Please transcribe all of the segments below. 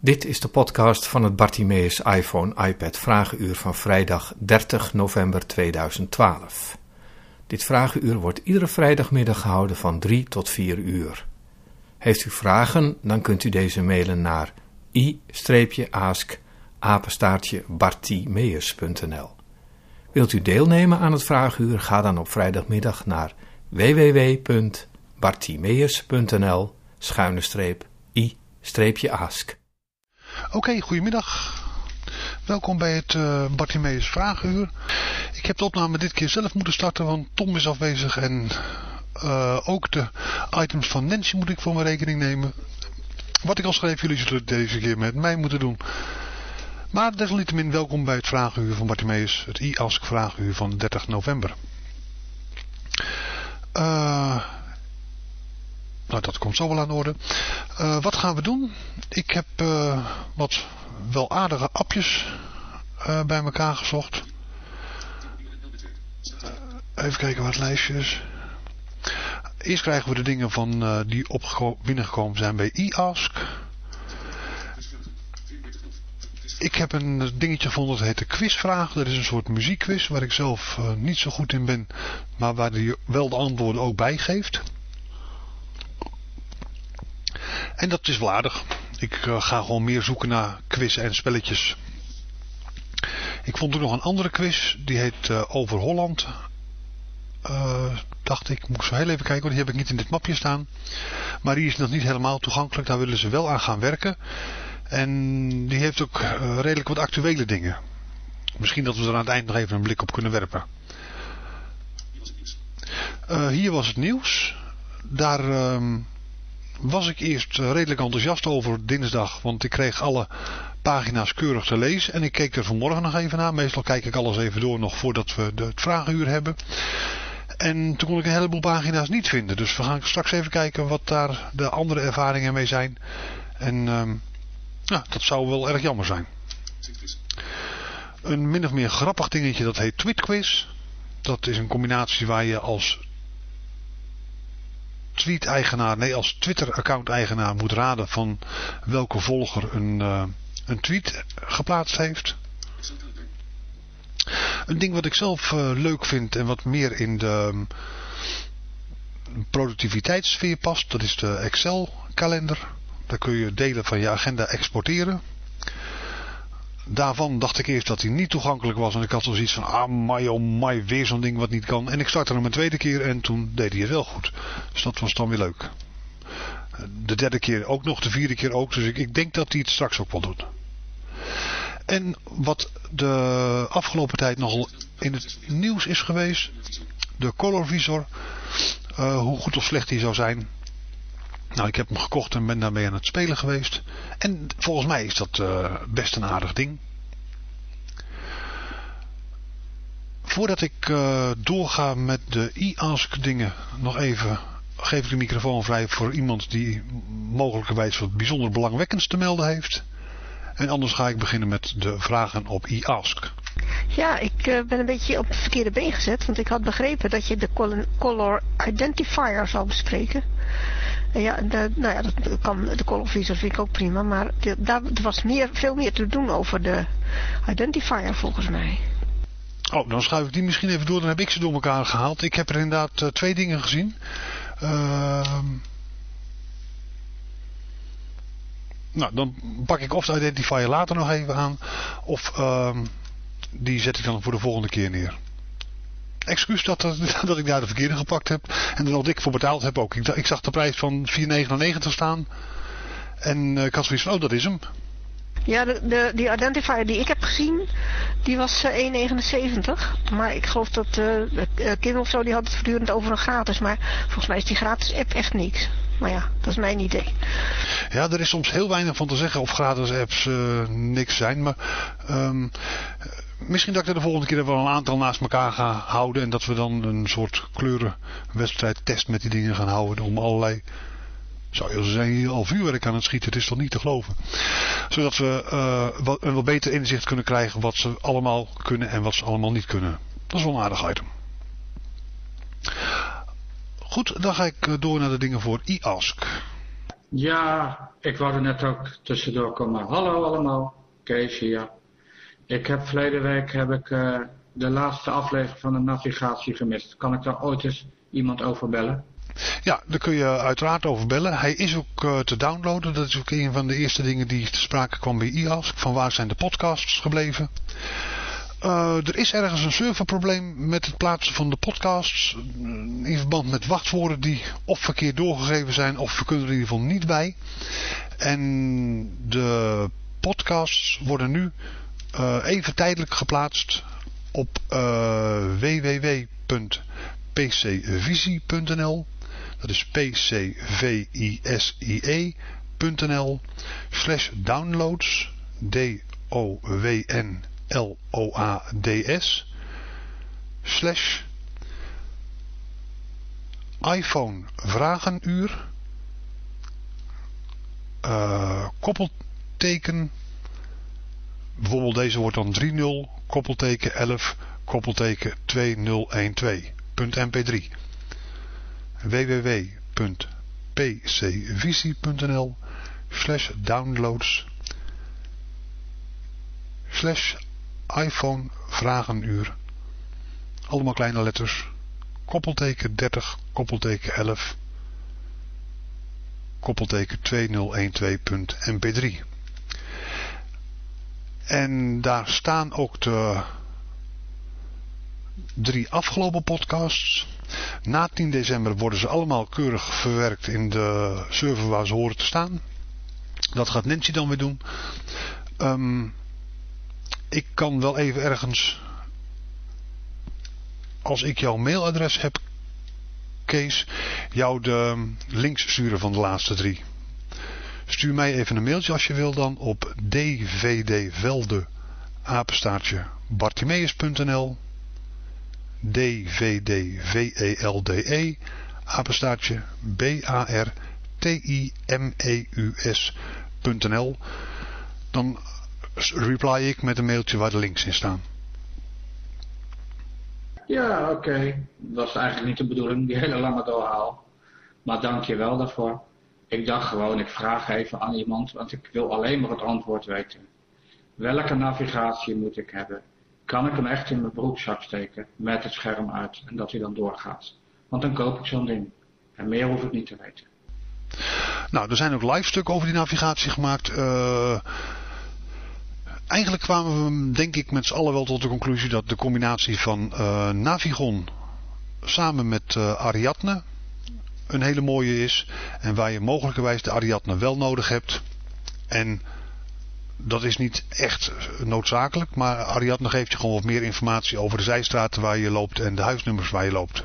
Dit is de podcast van het Bartimeus iPhone iPad Vragenuur van vrijdag 30 november 2012. Dit vragenuur wordt iedere vrijdagmiddag gehouden van 3 tot 4 uur. Heeft u vragen, dan kunt u deze mailen naar i-ask. Wilt u deelnemen aan het vragenuur, ga dan op vrijdagmiddag naar www.bartimeus.nl schuine streep i-ask. Oké, goedemiddag. Welkom bij het uh, Bartimeus Vragenuur. Ik heb de opname dit keer zelf moeten starten, want Tom is afwezig en uh, ook de items van Nancy moet ik voor mijn rekening nemen. Wat ik al schreef, jullie zullen deze keer met mij moeten doen. Maar desalniettemin welkom bij het Vragenuur van Bartimeus, het e-ask Vragenuur van 30 november. Uh, nou, dat komt zo wel aan de orde. Uh, wat gaan we doen? Ik heb uh, wat wel aardige appjes uh, bij elkaar gezocht. even kijken wat lijstjes. Eerst krijgen we de dingen van die binnengekomen zijn bij e-ask. Ik heb een dingetje gevonden dat heet de quizvraag. Dat is een soort muziekquiz waar ik zelf niet zo goed in ben. Maar waar hij wel de antwoorden ook bij geeft. En dat is wel aardig. Ik uh, ga gewoon meer zoeken naar quiz en spelletjes. Ik vond er nog een andere quiz. Die heet uh, Over Holland. Uh, dacht ik, moet zo heel even kijken. Want die heb ik niet in dit mapje staan. Maar die is nog niet helemaal toegankelijk. Daar willen ze wel aan gaan werken. En die heeft ook redelijk wat actuele dingen. Misschien dat we er aan het eind nog even een blik op kunnen werpen. hier was het nieuws. Daar... Uh, was ik eerst eh, redelijk enthousiast over dinsdag, want ik kreeg alle pagina's keurig te lezen. En ik keek er vanmorgen nog even naar. Meestal kijk ik alles even door nog voordat we het vragenuur hebben. En toen kon ik een heleboel pagina's niet vinden. Dus we gaan straks even kijken wat daar de andere ervaringen mee zijn. En um, ja, dat zou wel erg jammer zijn. Een min of meer grappig dingetje dat heet TweetQuiz. Dat is een combinatie waar je als tweet-eigenaar, nee als Twitter-account-eigenaar moet raden van welke volger een, uh, een tweet geplaatst heeft. Een ding wat ik zelf uh, leuk vind en wat meer in de um, productiviteitssfeer past, dat is de Excel-kalender. Daar kun je delen van je agenda exporteren daarvan dacht ik eerst dat hij niet toegankelijk was. En ik had zoiets van, ah my oh my, weer zo'n ding wat niet kan. En ik startte hem een tweede keer en toen deed hij het wel goed. Dus dat was dan weer leuk. De derde keer ook nog, de vierde keer ook. Dus ik, ik denk dat hij het straks ook wel doet. En wat de afgelopen tijd nogal in het nieuws is geweest. De colorvisor. Uh, hoe goed of slecht die zou zijn. Nou, ik heb hem gekocht en ben daarmee aan het spelen geweest. En volgens mij is dat uh, best een aardig ding. Voordat ik uh, doorga met de e-ask dingen, nog even geef ik de microfoon vrij voor iemand die mogelijkerwijs wat bijzonder belangwekkends te melden heeft. En anders ga ik beginnen met de vragen op e-ask. Ja, ik uh, ben een beetje op het verkeerde been gezet, want ik had begrepen dat je de color identifier zou bespreken. Ja, de, nou ja, dat kan, de colorvisor vind ik ook prima, maar de, daar was meer, veel meer te doen over de identifier volgens mij. Oh, dan schuif ik die misschien even door, dan heb ik ze door elkaar gehaald. Ik heb er inderdaad uh, twee dingen gezien. Uh, nou, dan pak ik of de identifier later nog even aan, of uh, die zet ik dan voor de volgende keer neer excuus dat, dat ik daar de verkeerde gepakt heb. En er nog dik voor betaald heb ook. Ik, ik zag de prijs van 4,99 staan. En uh, ik had zoiets van, oh dat is hem. Ja, de, de, die identifier die ik heb gezien, die was uh, eh, 1,79. Maar ik geloof dat uh, Kim of zo, die had het voortdurend over een gratis. Maar volgens mij is die gratis app echt niks. Maar ja, dat is mijn idee. Ja, er is soms heel weinig van te zeggen of gratis apps uh, niks zijn. Maar um, misschien dat ik er de volgende keer wel een aantal naast elkaar ga houden. En dat we dan een soort kleurenwedstrijd test met die dingen gaan houden. Om allerlei... Zou je zijn hier al vuurwerk aan het schieten. Het is toch niet te geloven. Zodat we uh, wat, een wat beter inzicht kunnen krijgen wat ze allemaal kunnen en wat ze allemaal niet kunnen. Dat is wel een aardig item. Goed, dan ga ik eh, door naar de dingen voor e-ask. Ja, ik wou er net ook tussendoor komen. Hallo allemaal, Kees hier. Ik heb verleden week heb ik, uh, de laatste aflevering van de navigatie gemist. Kan ik daar ooit eens iemand over bellen? Ja, daar kun je uiteraard over bellen. Hij is ook uh, te downloaden. Dat is ook een van de eerste dingen die te sprake kwam bij IAS. Van waar zijn de podcasts gebleven? Uh, er is ergens een serverprobleem met het plaatsen van de podcasts. In verband met wachtwoorden die of verkeerd doorgegeven zijn of we kunnen er in ieder geval niet bij. En de podcasts worden nu even tijdelijk geplaatst op uh, www.pcvisie.nl dat is pcvisie.nl slash downloads D-O-W-N-L-O-A-D-S slash iPhone vragenuur uh, koppelteken bijvoorbeeld deze wordt dan 3.0 koppelteken 11 koppelteken 2012.mp3 www.pcvisie.nl slash downloads slash iPhone vragenuur. Allemaal kleine letters. Koppelteken 30 koppelteken 11 koppelteken 2012.mp3 en daar staan ook de drie afgelopen podcasts. Na 10 december worden ze allemaal keurig verwerkt in de server waar ze horen te staan. Dat gaat Nancy dan weer doen. Um, ik kan wel even ergens, als ik jouw mailadres heb, Kees, jou de links sturen van de laatste drie. Stuur mij even een mailtje als je wil dan op dvdvelde apenstaartje bartimeus.nl dvdvelde apenstaartje b-a-r-t-i-m-e-u-s.nl dan reply ik met een mailtje waar de links in staan. Ja, oké. Dat is eigenlijk niet de bedoeling, die hele lange doorhaal. Maar dank je wel daarvoor. Ik dacht gewoon, ik vraag even aan iemand, want ik wil alleen maar het antwoord weten. Welke navigatie moet ik hebben? Kan ik hem echt in mijn broekzak steken met het scherm uit en dat hij dan doorgaat? Want dan koop ik zo'n ding. En meer hoef ik niet te weten. Nou, er zijn ook live stukken over die navigatie gemaakt. Uh, eigenlijk kwamen we denk ik met z'n allen wel tot de conclusie dat de combinatie van uh, Navigon samen met uh, Ariadne een hele mooie is. En waar je mogelijkerwijs de Ariadne wel nodig hebt. En dat is niet echt noodzakelijk. Maar Ariadne geeft je gewoon wat meer informatie over de zijstraten waar je loopt en de huisnummers waar je loopt.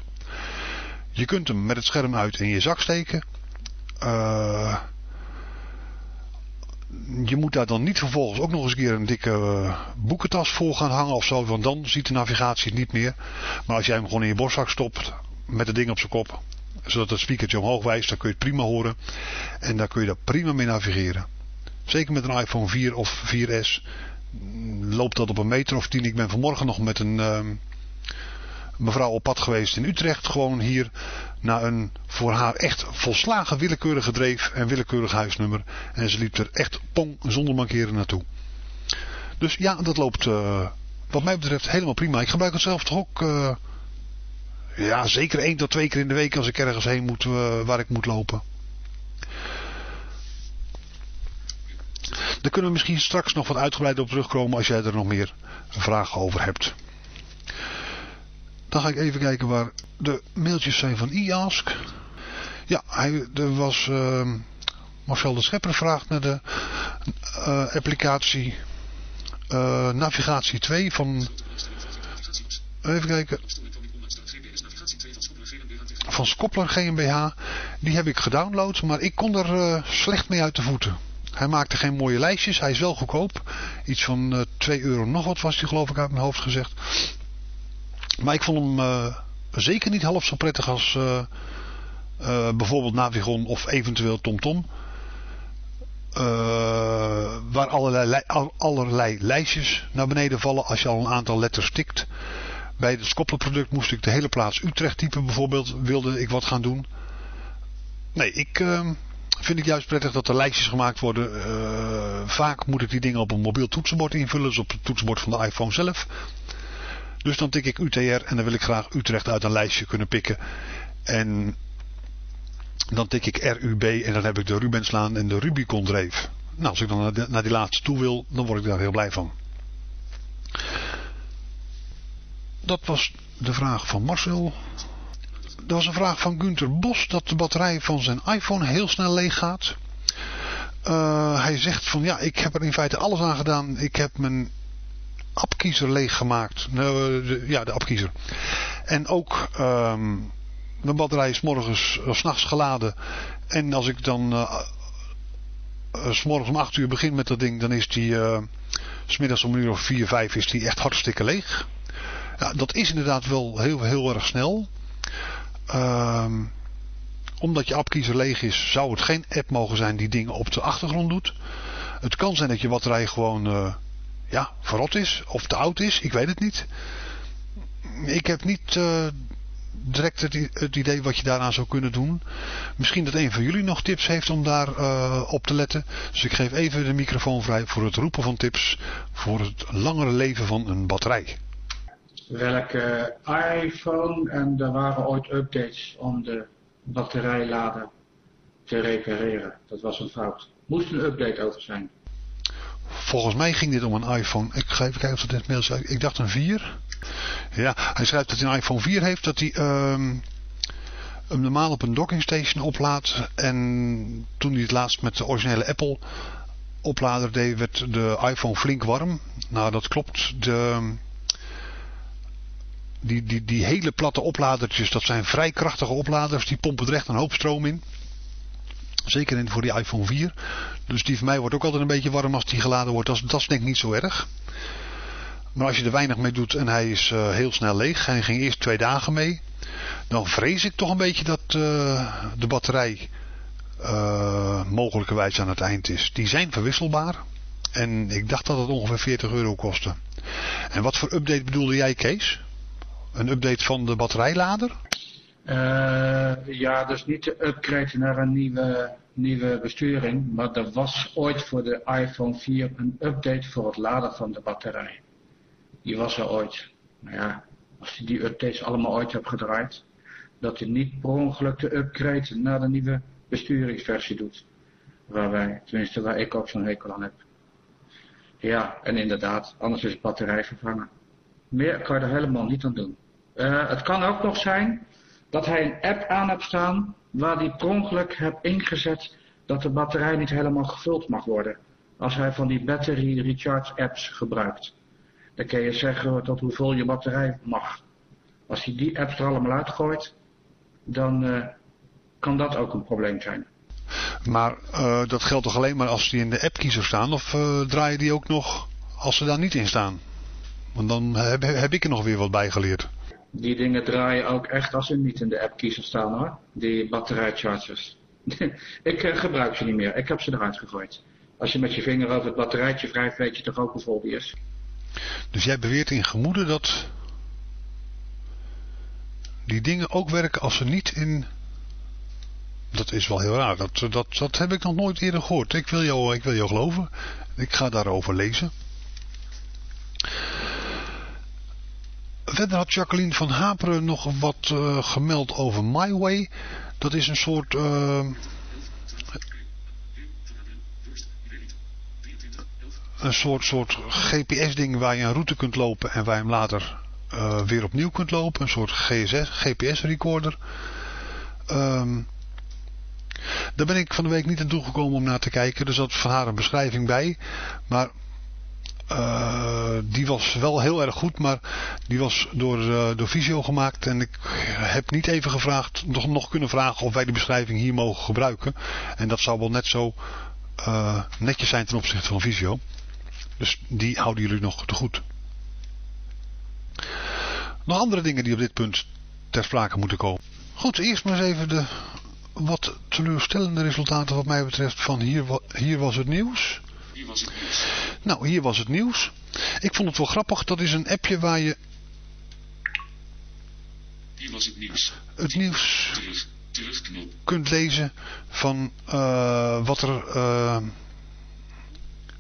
Je kunt hem met het scherm uit in je zak steken. Uh, je moet daar dan niet vervolgens ook nog eens een keer een dikke uh, boekentas voor gaan hangen of zo. Want dan ziet de navigatie niet meer. Maar als jij hem gewoon in je borstzak stopt met het ding op zijn kop zodat het speakertje omhoog wijst, dan kun je het prima horen. En daar kun je daar prima mee navigeren. Zeker met een iPhone 4 of 4S loopt dat op een meter of tien. Ik ben vanmorgen nog met een uh, mevrouw op pad geweest in Utrecht. Gewoon hier naar een voor haar echt volslagen willekeurige dreef en willekeurig huisnummer. En ze liep er echt pong zonder mankeren naartoe. Dus ja, dat loopt uh, wat mij betreft helemaal prima. Ik gebruik het zelf toch ook... Uh, ja, zeker één tot twee keer in de week als ik ergens heen moet uh, waar ik moet lopen. Daar kunnen we misschien straks nog wat uitgebreider op terugkomen als jij er nog meer vragen over hebt. Dan ga ik even kijken waar de mailtjes zijn van e-ask. Ja, hij, er was... Uh, Marcel de Schepper vraagt naar de uh, applicatie uh, Navigatie 2 van... Even kijken van Skopler GmbH. Die heb ik gedownload, maar ik kon er uh, slecht mee uit de voeten. Hij maakte geen mooie lijstjes, hij is wel goedkoop. Iets van uh, 2 euro nog wat was hij geloof ik uit mijn hoofd gezegd. Maar ik vond hem uh, zeker niet half zo prettig als bijvoorbeeld Navigon of eventueel TomTom. waar allerlei, allerlei lijstjes naar beneden vallen als je al een aantal letters tikt. Bij het Skoppelenproduct moest ik de hele plaats Utrecht typen bijvoorbeeld. Wilde ik wat gaan doen. Nee, ik uh, vind ik juist prettig dat er lijstjes gemaakt worden. Uh, vaak moet ik die dingen op een mobiel toetsenbord invullen, dus op het toetsenbord van de iPhone zelf. Dus dan tik ik UTR en dan wil ik graag Utrecht uit een lijstje kunnen pikken. En dan tik ik RUB en dan heb ik de Rubenslaan en de Rubicon dreef. Nou, als ik dan naar die laatste toe wil, dan word ik daar heel blij van. Dat was de vraag van Marcel. Er was een vraag van Gunther Bos dat de batterij van zijn iPhone heel snel leeg gaat. Uh, hij zegt van ja, ik heb er in feite alles aan gedaan. Ik heb mijn appkiezer leeggemaakt. Nou, de, ja, de appkiezer. En ook um, mijn batterij is morgens of s'nachts geladen. En als ik dan uh, s morgens om 8 uur begin met dat ding, dan is die uh, smiddags om een uur of 4, 5 is die echt hartstikke leeg. Dat is inderdaad wel heel, heel erg snel. Um, omdat je appkiezer leeg is, zou het geen app mogen zijn die dingen op de achtergrond doet. Het kan zijn dat je batterij gewoon uh, ja, verrot is of te oud is. Ik weet het niet. Ik heb niet uh, direct het, idee wat je daaraan zou kunnen doen. Misschien dat een van jullie nog tips heeft om daar uh, op te letten. Dus ik geef even de microfoon vrij voor het roepen van tips voor het langere leven van een batterij welke iPhone en er waren ooit updates om de batterijlader te repareren. Dat was een fout. Moest een update over zijn. Volgens mij ging dit om een iPhone. Ik ga even kijken of dat zei. Ik dacht een 4. Ja, hij schrijft dat hij een iPhone 4 heeft. Dat hij um, hem normaal op een docking station oplaadt. En toen hij het laatst met de originele Apple oplader deed, werd de iPhone flink warm. Nou, dat klopt. De die, die, die hele platte opladertjes, dat zijn vrij krachtige opladers. Die pompen er echt een hoop stroom in. Zeker in, voor die iPhone 4. Dus die van mij wordt ook altijd een beetje warm als die geladen wordt. Dat, is denk ik niet zo erg. Maar als je er weinig mee doet en hij is uh, heel snel leeg. Hij ging eerst twee dagen mee. Dan vrees ik toch een beetje dat uh, de batterij uh, mogelijkerwijs aan het eind is. Die zijn verwisselbaar. En ik dacht dat het ongeveer 40 euro kostte. En wat voor update bedoelde jij Kees? Een update van de batterijlader? Uh, ja, dus niet de upgrade naar een nieuwe, nieuwe besturing. Maar er was ooit voor de iPhone 4 een update voor het laden van de batterij. Die was er ooit. Nou ja, als je die updates allemaal ooit hebt gedraaid. Dat je niet per ongeluk de upgrade naar de nieuwe besturingsversie doet. Waar wij, tenminste waar ik ook zo'n hekel aan heb. Ja, en inderdaad, anders is de batterij vervangen. Meer kan je er helemaal niet aan doen. Uh, het kan ook nog zijn dat hij een app aan hebt staan waar hij per ongeluk hebt ingezet dat de batterij niet helemaal gevuld mag worden. Als hij van die battery recharge apps gebruikt. Dan kun je zeggen tot hoeveel je batterij mag. Als hij die apps er allemaal uitgooit, dan uh, kan dat ook een probleem zijn. Maar uh, dat geldt toch alleen maar als die in de appkiezer staan? Of uh, draai je die ook nog als ze daar niet in staan? Want dan heb, heb ik er nog weer wat bij geleerd. Die dingen draaien ook echt als ze niet in de app kiezer staan hoor. Die batterijchargers. ik uh, gebruik ze niet meer. Ik heb ze eruit gegooid. Als je met je vinger over het batterijtje wrijft, weet je toch ook hoe vol die is. Dus jij beweert in gemoede dat die dingen ook werken als ze niet in... Dat is wel heel raar. Dat, dat, dat heb ik nog nooit eerder gehoord. Ik wil jou, ik wil jou geloven. Ik ga daarover lezen. Verder had Jacqueline van Haperen nog wat uh, gemeld over MyWay. Dat is een soort... Uh, een soort, soort GPS-ding waar je een route kunt lopen en waar je hem later uh, weer opnieuw kunt lopen. Een soort GPS-recorder. Um, daar ben ik van de week niet aan toegekomen om naar te kijken. Er zat van haar een beschrijving bij. Maar uh, die was wel heel erg goed, maar die was door, uh, door Visio gemaakt. En ik heb niet even gevraagd, nog, nog kunnen vragen of wij die beschrijving hier mogen gebruiken. En dat zou wel net zo uh, netjes zijn ten opzichte van Visio. Dus die houden jullie nog te goed. Nog andere dingen die op dit punt ter sprake moeten komen. Goed, eerst maar eens even de wat teleurstellende resultaten wat mij betreft van hier, hier was het nieuws. Hier was het nieuws. Nou, hier was het nieuws. Ik vond het wel grappig. Dat is een appje waar je... Hier was het nieuws. Het nieuws... kunt lezen van uh, wat er uh,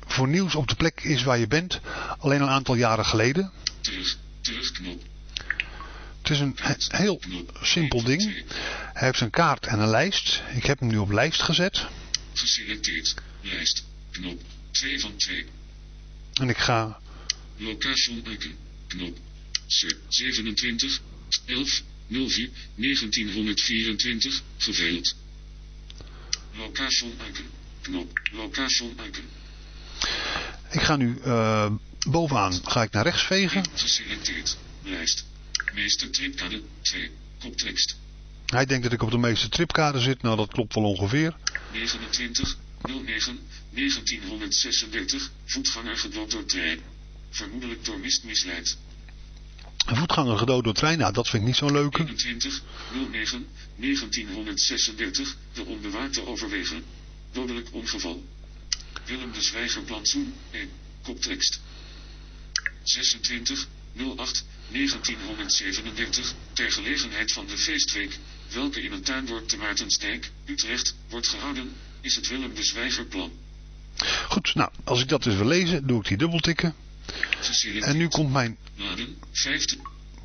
voor nieuws op de plek is waar je bent. Alleen een aantal jaren geleden. Terug, terugknop. Het is een heel simpel ding. Hij heeft een kaart en een lijst. Ik heb hem nu op lijst gezet. Geselecteerd. Lijst. Knop. 2 van 2. En ik ga... Location icon. Knop. 27. 11. 04. 1924. Verveeld. Location icon. Knop. Location icon. Ik ga nu uh, bovenaan ga ik naar rechts vegen. Geselecteerd. Lijst. Meeste tripkade 2. Koptekst. Hij denkt dat ik op de meeste tripkade zit. Nou, dat klopt wel ongeveer. 29 09 1936. Voetganger gedood door trein. Vermoedelijk door mist misleid. Een voetganger gedood door trein, nou dat vind ik niet zo'n leuke. 21 09 1936. De onbewaakte overwegen. Dodelijk ongeval. Willem de Zwijger plantsoen 1. Koptekst. 26 08 1937, ter gelegenheid van de feestweek, welke in het tuindorp te Maartensdijk, Utrecht, wordt gehouden, is het Willem de Zwijgerplan. Goed, nou, als ik dat dus wil lezen, doe ik die dubbeltikken. En nu komt mijn Laden, 15.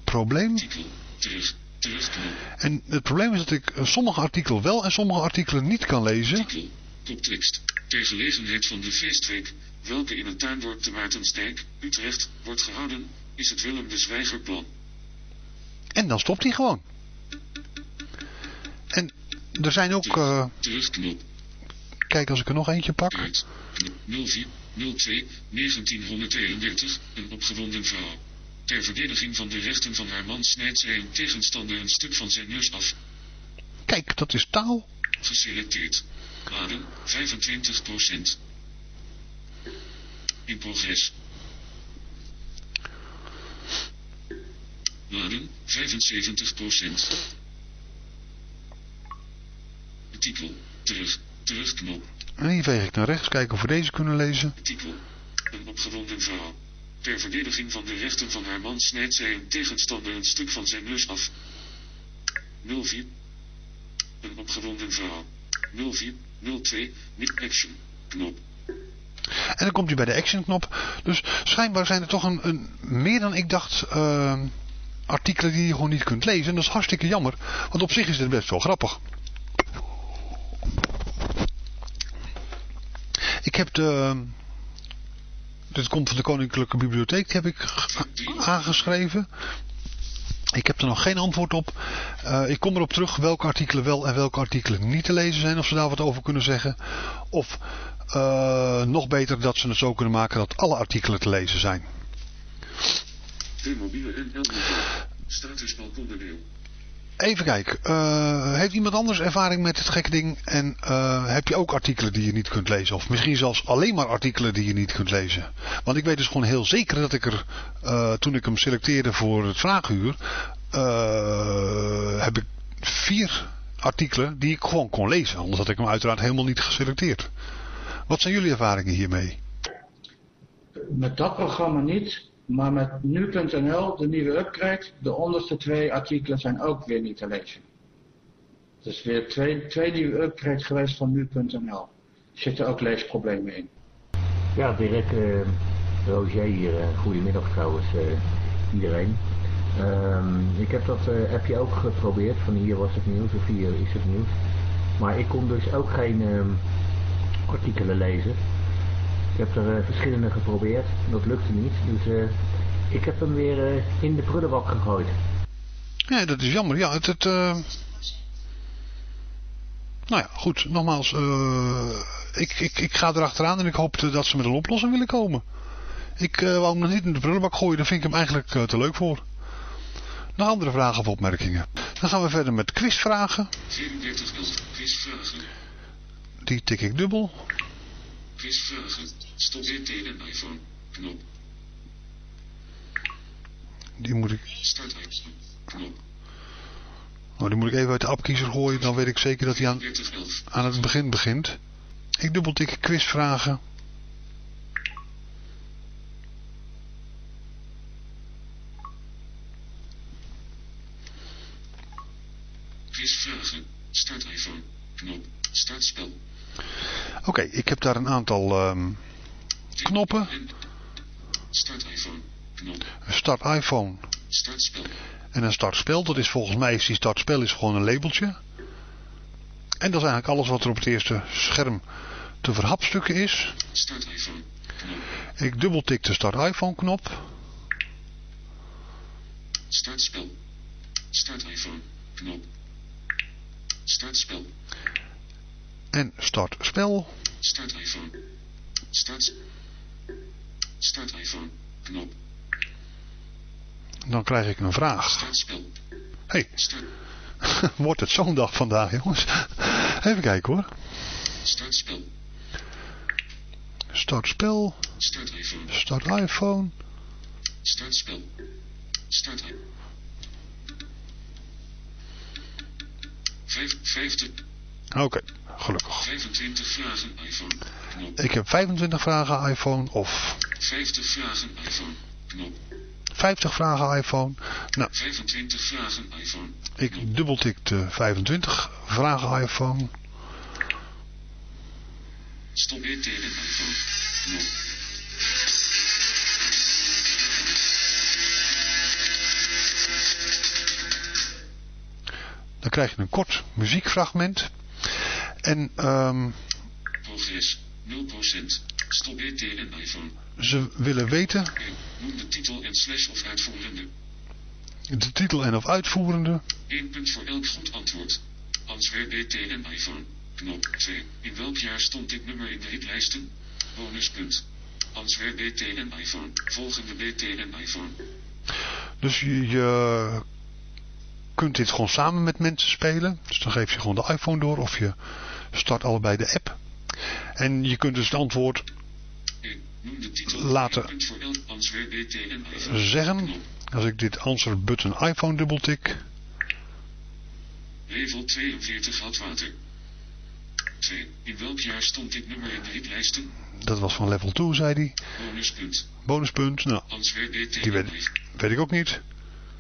probleem. Artikel, terug, terugknop. En het probleem is dat ik sommige artikelen wel en sommige artikelen niet kan lezen. Artikel, koptekst, ter gelegenheid van de feestweek, welke in het tuindorp te Maartensdijk, Utrecht, wordt gehouden, is het Willem de Zwijgerplan. En dan stopt hij gewoon. En er zijn ook... Uh, Terugknop. Kijk, als ik er nog eentje pak. Uit. 04 02 1931. Een opgewonden vrouw. Ter verdediging van de rechten van haar man snijdt zij een tegenstander een stuk van zijn neus af. Kijk, dat is taal. Geselecteerd. Laden 25%. In progress. Laden 75%. Titel. Terug. Terugknop. En hier veeg ik naar rechts. Kijken of we deze kunnen lezen. Titel. Een opgewonden vrouw. Ter verdediging van de rechten van haar man snijdt zij een tegenstander een stuk van zijn neus af. 04. Een opgewonden vrouw. 04. 02. Niet action. Knop. En dan komt hij bij de action knop. Dus schijnbaar zijn er toch een, een meer dan ik dacht... Uh, artikelen die je gewoon niet kunt lezen. En dat is hartstikke jammer. Want op zich is het best wel grappig. Heb de... Dit komt van de Koninklijke Bibliotheek. Heb ik aangeschreven. Ik heb er nog geen antwoord op. Uh, ik kom erop terug welke artikelen wel en welke artikelen niet te lezen zijn. Of ze daar wat over kunnen zeggen. Of uh, nog beter dat ze het zo kunnen maken dat alle artikelen te lezen zijn. De mobiele. Even kijken. Uh, heeft iemand anders ervaring met het gekke ding? En uh, heb je ook artikelen die je niet kunt lezen? Of misschien zelfs alleen maar artikelen die je niet kunt lezen? Want ik weet dus gewoon heel zeker dat ik er, uh, toen ik hem selecteerde voor het vraaguur, heb ik vier artikelen die ik gewoon kon lezen. Anders had ik hem uiteraard helemaal niet geselecteerd. Wat zijn jullie ervaringen hiermee? Met dat programma niet. Maar met nu.nl, de nieuwe upgrade, de onderste twee artikelen zijn ook weer niet te lezen. Is weer twee, twee nieuwe upgrades geweest van nu.nl. Er zitten ook leesproblemen in. Ja, Dirk, uh, Roger hier. Uh, goedemiddag trouwens, uh, iedereen. Uh, ik heb dat appje ook geprobeerd, van hier was het nieuws of hier is het nieuws. Maar ik kon dus ook geen ehm, artikelen lezen. Ik heb er uh, verschillende geprobeerd. Dat lukte niet. Dus uh, ik heb hem weer uh, in de prullenbak gegooid. Ja, dat is jammer. Ja, het... het Nou ja, goed. Nogmaals. ik, ik, ik ga erachteraan en ik hoop dat ze met een oplossing willen komen. Ik wou hem nog niet in de prullenbak gooien. Daar vind ik hem eigenlijk te leuk voor. Nog andere vragen of opmerkingen? Dan gaan we verder met quizvragen. 34 quizvragen. Die tik ik dubbel. Quizvragen. Stop dit in iPhone. Knop. Die moet ik... Start Knop. Oh, die moet ik even uit de appkiezer gooien. Dan weet ik zeker dat hij aan, aan het begin begint. Ik dubbeltik. Quizvragen. Start iPhone. Knop. Start spel. Oké, ik heb daar een aantal ehm, knoppen. En Start iPhone. Start iPhone Start spel. en een start spel. Dat is volgens mij, is die start spel is gewoon een labeltje. En dat is eigenlijk alles wat er op het eerste scherm te verhapstukken is. Start iPhone. Knop. Ik dubbeltik de start iPhone knop. Start spel. Start iPhone. Knop. Start spel. En start spel. Start iPhone. Start. Start iPhone. Knop. Dan krijg ik een vraag. Start spel. hey, Start. wordt het zo'n dag vandaag jongens? Even kijken hoor. Start spel. Start spel. Start iPhone. Start iPhone. Start spel. Start i- Vijf, 50, Oké, gelukkig. 25 vragen iPhone. Knop. Ik heb 25 vragen iPhone of 50 vragen iPhone. Knop. 50 vragen iPhone. Nou, 25 vragen iPhone. ik dubbeltik de 25 vragen iPhone. Stop ET en iPhone. Knop. Dan krijg je een kort muziekfragment. En ehm, Progress. 0%. Stop en iPhone. ze willen weten 1. Noem de titel en slash of uitvoerende. de titel en of uitvoerende. 1 punt voor elk goed antwoord. Answer BT en iPhone. Knop 2. In welk jaar stond dit nummer in de hitlijsten? Bonuspunt. Answer BT en iPhone. Volgende BT en iPhone. Dus je, je kunt dit gewoon samen met mensen spelen. Dus dan geef je gewoon de iPhone door of je start allebei de app. En je kunt dus het antwoord 1. Noem de titel. Laten 1 punt voor elk Answer BT en iPhone. zeggen. Als ik dit answer button iPhone dubbeltik. Level 42 had water. 2. In welk jaar stond dit nummer in de hitlijsten? Dat was van level 2 zei hij. Bonuspunt. Bonuspunt. Nou, Die weet- weet ik ook niet.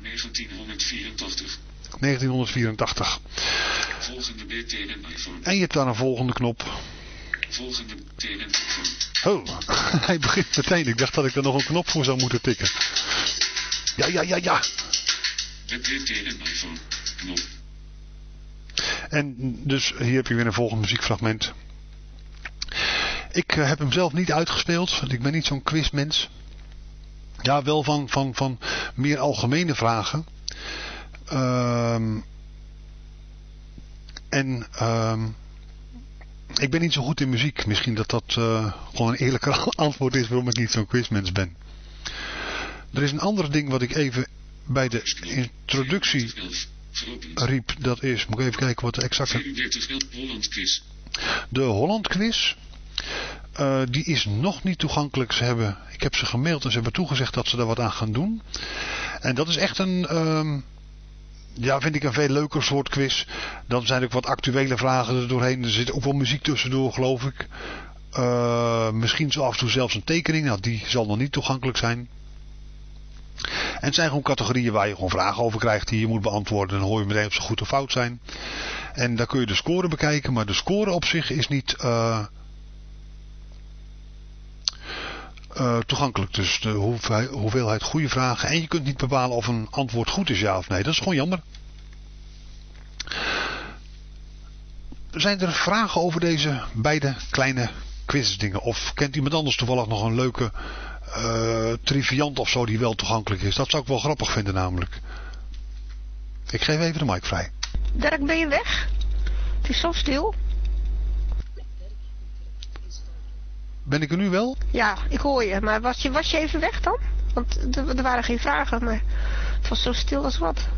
1984. 1984. Volgende BT en iPhone. En je hebt daar een volgende knop. Volgende iPhone. Oh, hij begint meteen. Ik dacht dat ik er nog een knop voor zou moeten tikken. Ja, ja, ja, ja. IPhone. Knop. En dus hier heb je weer een volgend muziekfragment. Ik eh, heb hem zelf niet uitgespeeld, want ik ben niet zo'n quizmens. Ja, wel van, van, van meer algemene vragen. Ehm, en ehm, ik ben niet zo goed in muziek. Misschien dat dat eh, gewoon een eerlijker antwoord is waarom ik niet zo'n quizmens ben. Er is een ander ding wat ik even bij de introductie 11. Geopend. riep. Dat is, moet ik even kijken wat de exacte 34 11 Holland quiz. De Holland quiz. eh, die is nog niet toegankelijk. Ze hebben, ik heb ze gemaild en ze hebben toegezegd dat ze daar wat aan gaan doen. En dat is echt een, ehm, ja vind ik een veel leuker soort quiz. Dan zijn ook wat actuele vragen er doorheen. Er zit ook wel muziek tussendoor geloof ik. Eh, misschien zo af en toe zelfs een tekening. Nou die zal nog niet toegankelijk zijn. En het zijn gewoon categorieën waar je gewoon vragen over krijgt die je moet beantwoorden. Dan hoor je meteen of ze goed of fout zijn. En daar kun je de score bekijken, maar de score op zich is niet eh, eh, toegankelijk. Dus de hoeveel- hoeveelheid goede vragen. En je kunt niet bepalen of een antwoord goed is, ja of nee. Dat is gewoon jammer. Zijn er vragen over deze beide kleine quizdingen? Of kent iemand anders toevallig nog een leuke eh, triviant of zo die wel toegankelijk is? Dat zou ik wel grappig vinden namelijk. Ik geef even de mic vrij. Dirk, ben je weg? Het is zo stil. Ben ik er nu wel? Ja, ik hoor je. Maar was je, was je even weg dan? Want er, er waren geen vragen, maar het was zo stil als wat.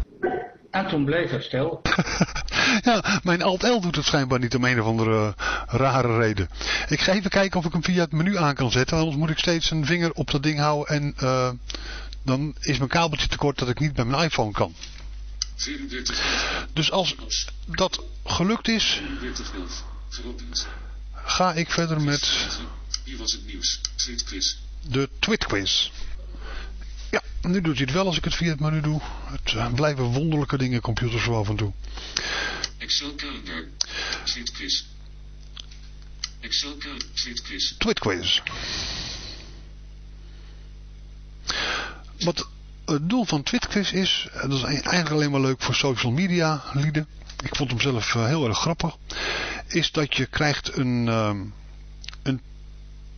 En toen bleef het stil. Ja, mijn Alt-L doet het schijnbaar niet om een of andere eh, rare reden. Ik ga even kijken of ik hem via het menu aan kan zetten. Anders moet ik steeds een vinger op dat ding houden. En eh, dan is mijn kabeltje te kort dat ik niet met mijn iPhone kan. 34 11 Dus als dat gelukt is, 34 11. Geopend. Ga ik verder met Hier was het nieuws. Tweet quiz. de Twitquiz. Ja, nu doet hij het wel als ik het via het menu doe. Het eh, blijven wonderlijke dingen, computers af en toe. Excel kalender. Tweetquiz. Excel kalender. Tweetquiz. Twitquiz. Wat het doel van Twitquiz is, dat is eigenlijk alleen maar leuk voor social media lieden. Ik vond hem zelf eh, heel erg grappig. Is dat je krijgt een, ehm, een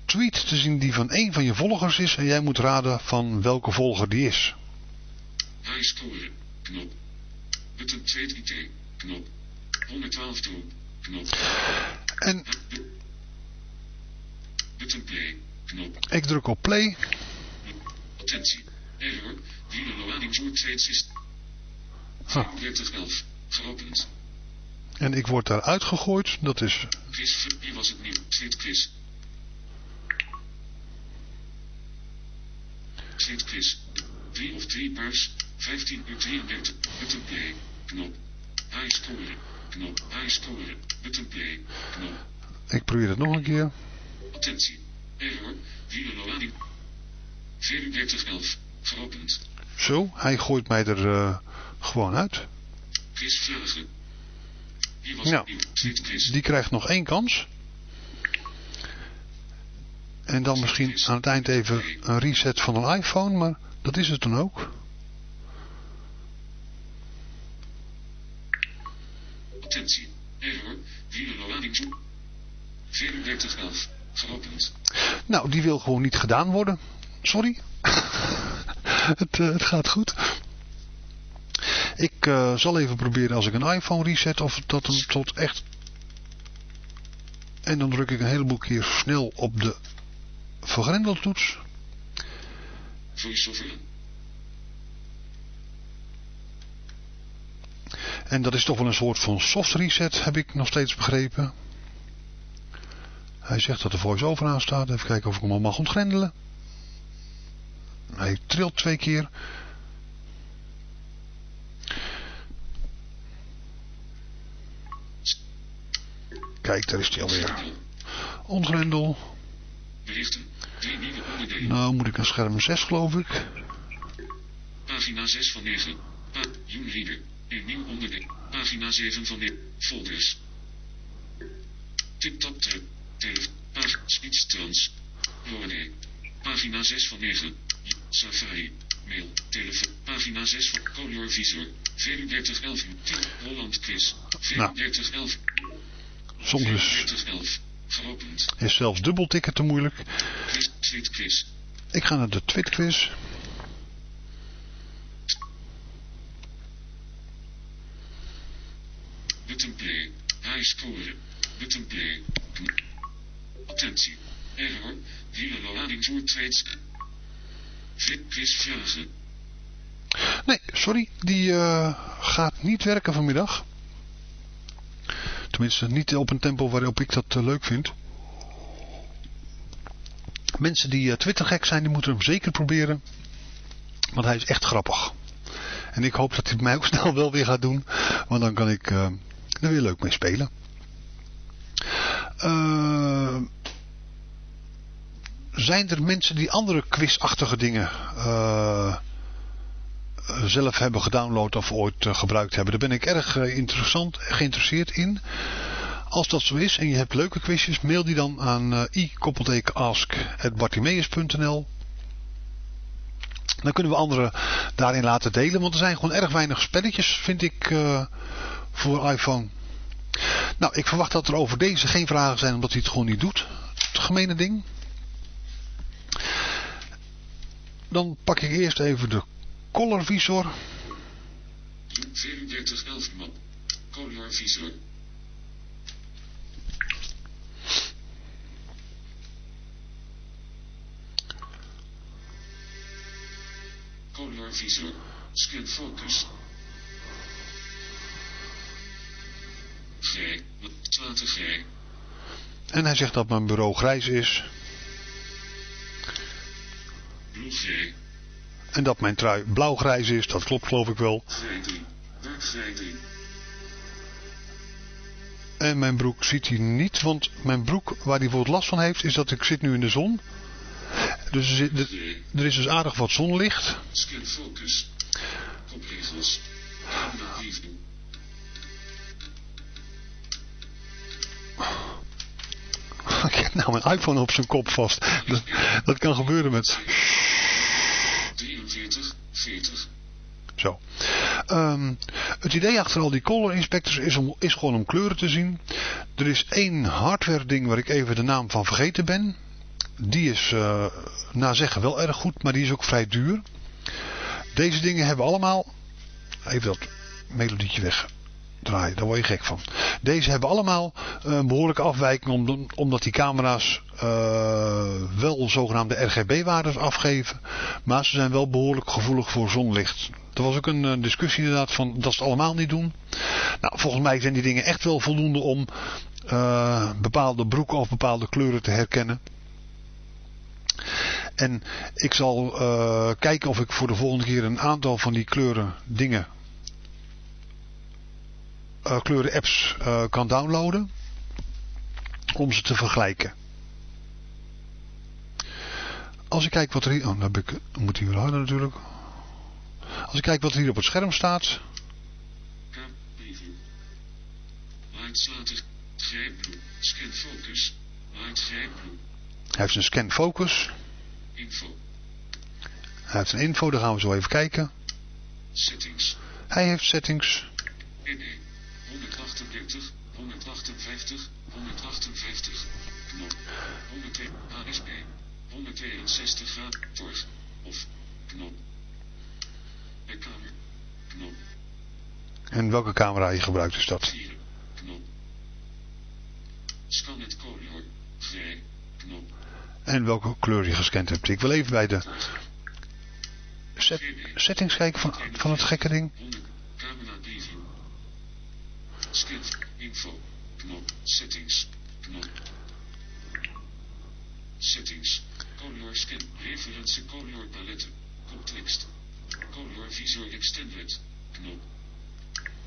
tweet te zien die van een van je volgers is. En jij moet raden van welke volger die is. High score. Knop. Button tweet IT. Knop. 112 toe. Knop. En Button play. Knop. ik druk op play. Attentie. Error. Zoet tweets is Huh. 3411. Geopend. En ik word daar uitgegooid. Dat is Quiz. Wie was het nieuw? Tweetquiz. Tweetquiz. 3 of 3 beurs. 15 uur 33. Button play. Knop. High score. Knop. High score. Button play. Knop. Ik probeer het nog een keer. Attentie. Error. Loading. 3411. Geopend. Zo, hij gooit mij er eh, gewoon uit. Quizvragen. Wie was Nou. Die krijgt nog één kans. En dan misschien aan het eind even een reset van een iPhone, maar dat is het dan ook. Attentie. Error. Wiele loading zoek. 3411. Geopend. Nou, die wil gewoon niet gedaan worden. Sorry. Het, eh, het gaat goed. Ik eh, zal even proberen als ik een iPhone reset of dat tot echt... En dan druk ik een heleboel keer snel op de vergrendeltoets. En dat is toch wel een soort van soft reset, heb ik nog steeds begrepen. Hij zegt dat de voice-over aan staat. Even kijken of ik hem al mag ontgrendelen. Hij trilt twee keer. Kijk, daar is hij alweer. Onderdelen. Nou moet ik naar scherm 6 geloof ik. Pagina 6 van 9. Pa Reader. Een nieuw onderdeel. Pagina 7 van 9. Folders. Tip-tap te. Telefoon. Pag Speech trans. Pagina 6 van 9. Safari. Mail. Telefoon. Pagina 6 van Color Visor. 3411. 10. Holland Quiz. 3411. Soms is, 3411. Geopend. is zelfs dubbeltikken te moeilijk. Quiz. Tweet quiz. Ik ga naar de Twitquiz. Button play. High score. Button play. Attentie. Error. Wiele loading voor tweets. Nee, sorry. Die eh, gaat niet werken vanmiddag. Tenminste, niet op een tempo waarop ik dat eh, leuk vind. Mensen die eh, Twitter gek zijn, die moeten hem zeker proberen. Want hij is echt grappig. En ik hoop dat hij mij ook snel wel weer gaat doen. Want dan kan ik er weer leuk mee spelen. Zijn er mensen die andere quizachtige dingen eh, zelf hebben gedownload of ooit eh, gebruikt hebben? Daar ben ik erg eh, interessant, geïnteresseerd in. Als dat zo is en je hebt leuke quizjes, mail die dan aan i-ask.bartimeus.nl Dan kunnen we anderen daarin laten delen, want er zijn gewoon erg weinig spelletjes, vind ik, voor iPhone. Nou, ik verwacht dat er over deze geen vragen zijn, omdat hij het gewoon niet doet. Het gemene ding. Dan pak ik eerst even de color visor. 3411 map. Color visor. Color visor. Scan focus. G. 20 G. En hij zegt dat mijn bureau grijs is. En dat mijn trui blauw-grijs is. Dat klopt geloof ik wel. Vrij 3. Dark vrij 3. En mijn broek ziet hij niet. Want mijn broek waar hij bijvoorbeeld last van heeft. Is dat ik zit nu in de zon. Dus er, zit, er is dus aardig wat zonlicht. nou mijn iPhone op zijn kop vast. Dat, kan gebeuren met... 43, 40. Zo. Ehm, het idee achter al die color inspectors is, om, is gewoon om kleuren te zien. Er is één hardware ding waar ik even de naam van vergeten ben. Die is, uh, na zeggen, wel erg goed, maar die is ook vrij duur. Deze dingen hebben allemaal... Even dat melodietje weg draaien. Daar word je gek van. Deze hebben allemaal eh, een behoorlijke afwijking omdat die camera's uh, wel zogenaamde RGB-waarden afgeven. Maar ze zijn wel behoorlijk gevoelig voor zonlicht. Er was ook een uh, discussie inderdaad van dat ze het allemaal niet doen. Nou, volgens mij zijn die dingen echt wel voldoende om bepaalde broeken of bepaalde kleuren te herkennen. En ik zal kijken of ik voor de volgende keer een aantal van die kleuren dingen kleuren apps uh, kan downloaden. Om ze te vergelijken. Als ik kijk wat er hier... Oh, dan ik, moet hier harder natuurlijk. Als ik kijk wat er hier op het scherm staat. Hij heeft een scan focus. Info. Hij heeft een info, daar gaan we zo even kijken. Settings. Hij heeft settings. 138, 158, 158, knop, 102, ASP, 162 graden, torg, of, knop, en kamer, knop. En welke camera je gebruikt is dat? 4, knop. Scan het color, vrij, knop. En welke kleur je gescand hebt. Ik wil even bij de set, settings kijken van, van het gekke ding. Info, knop, settings, knop. Settings, color scan, referentie color palette, context. Color visor extended, knop.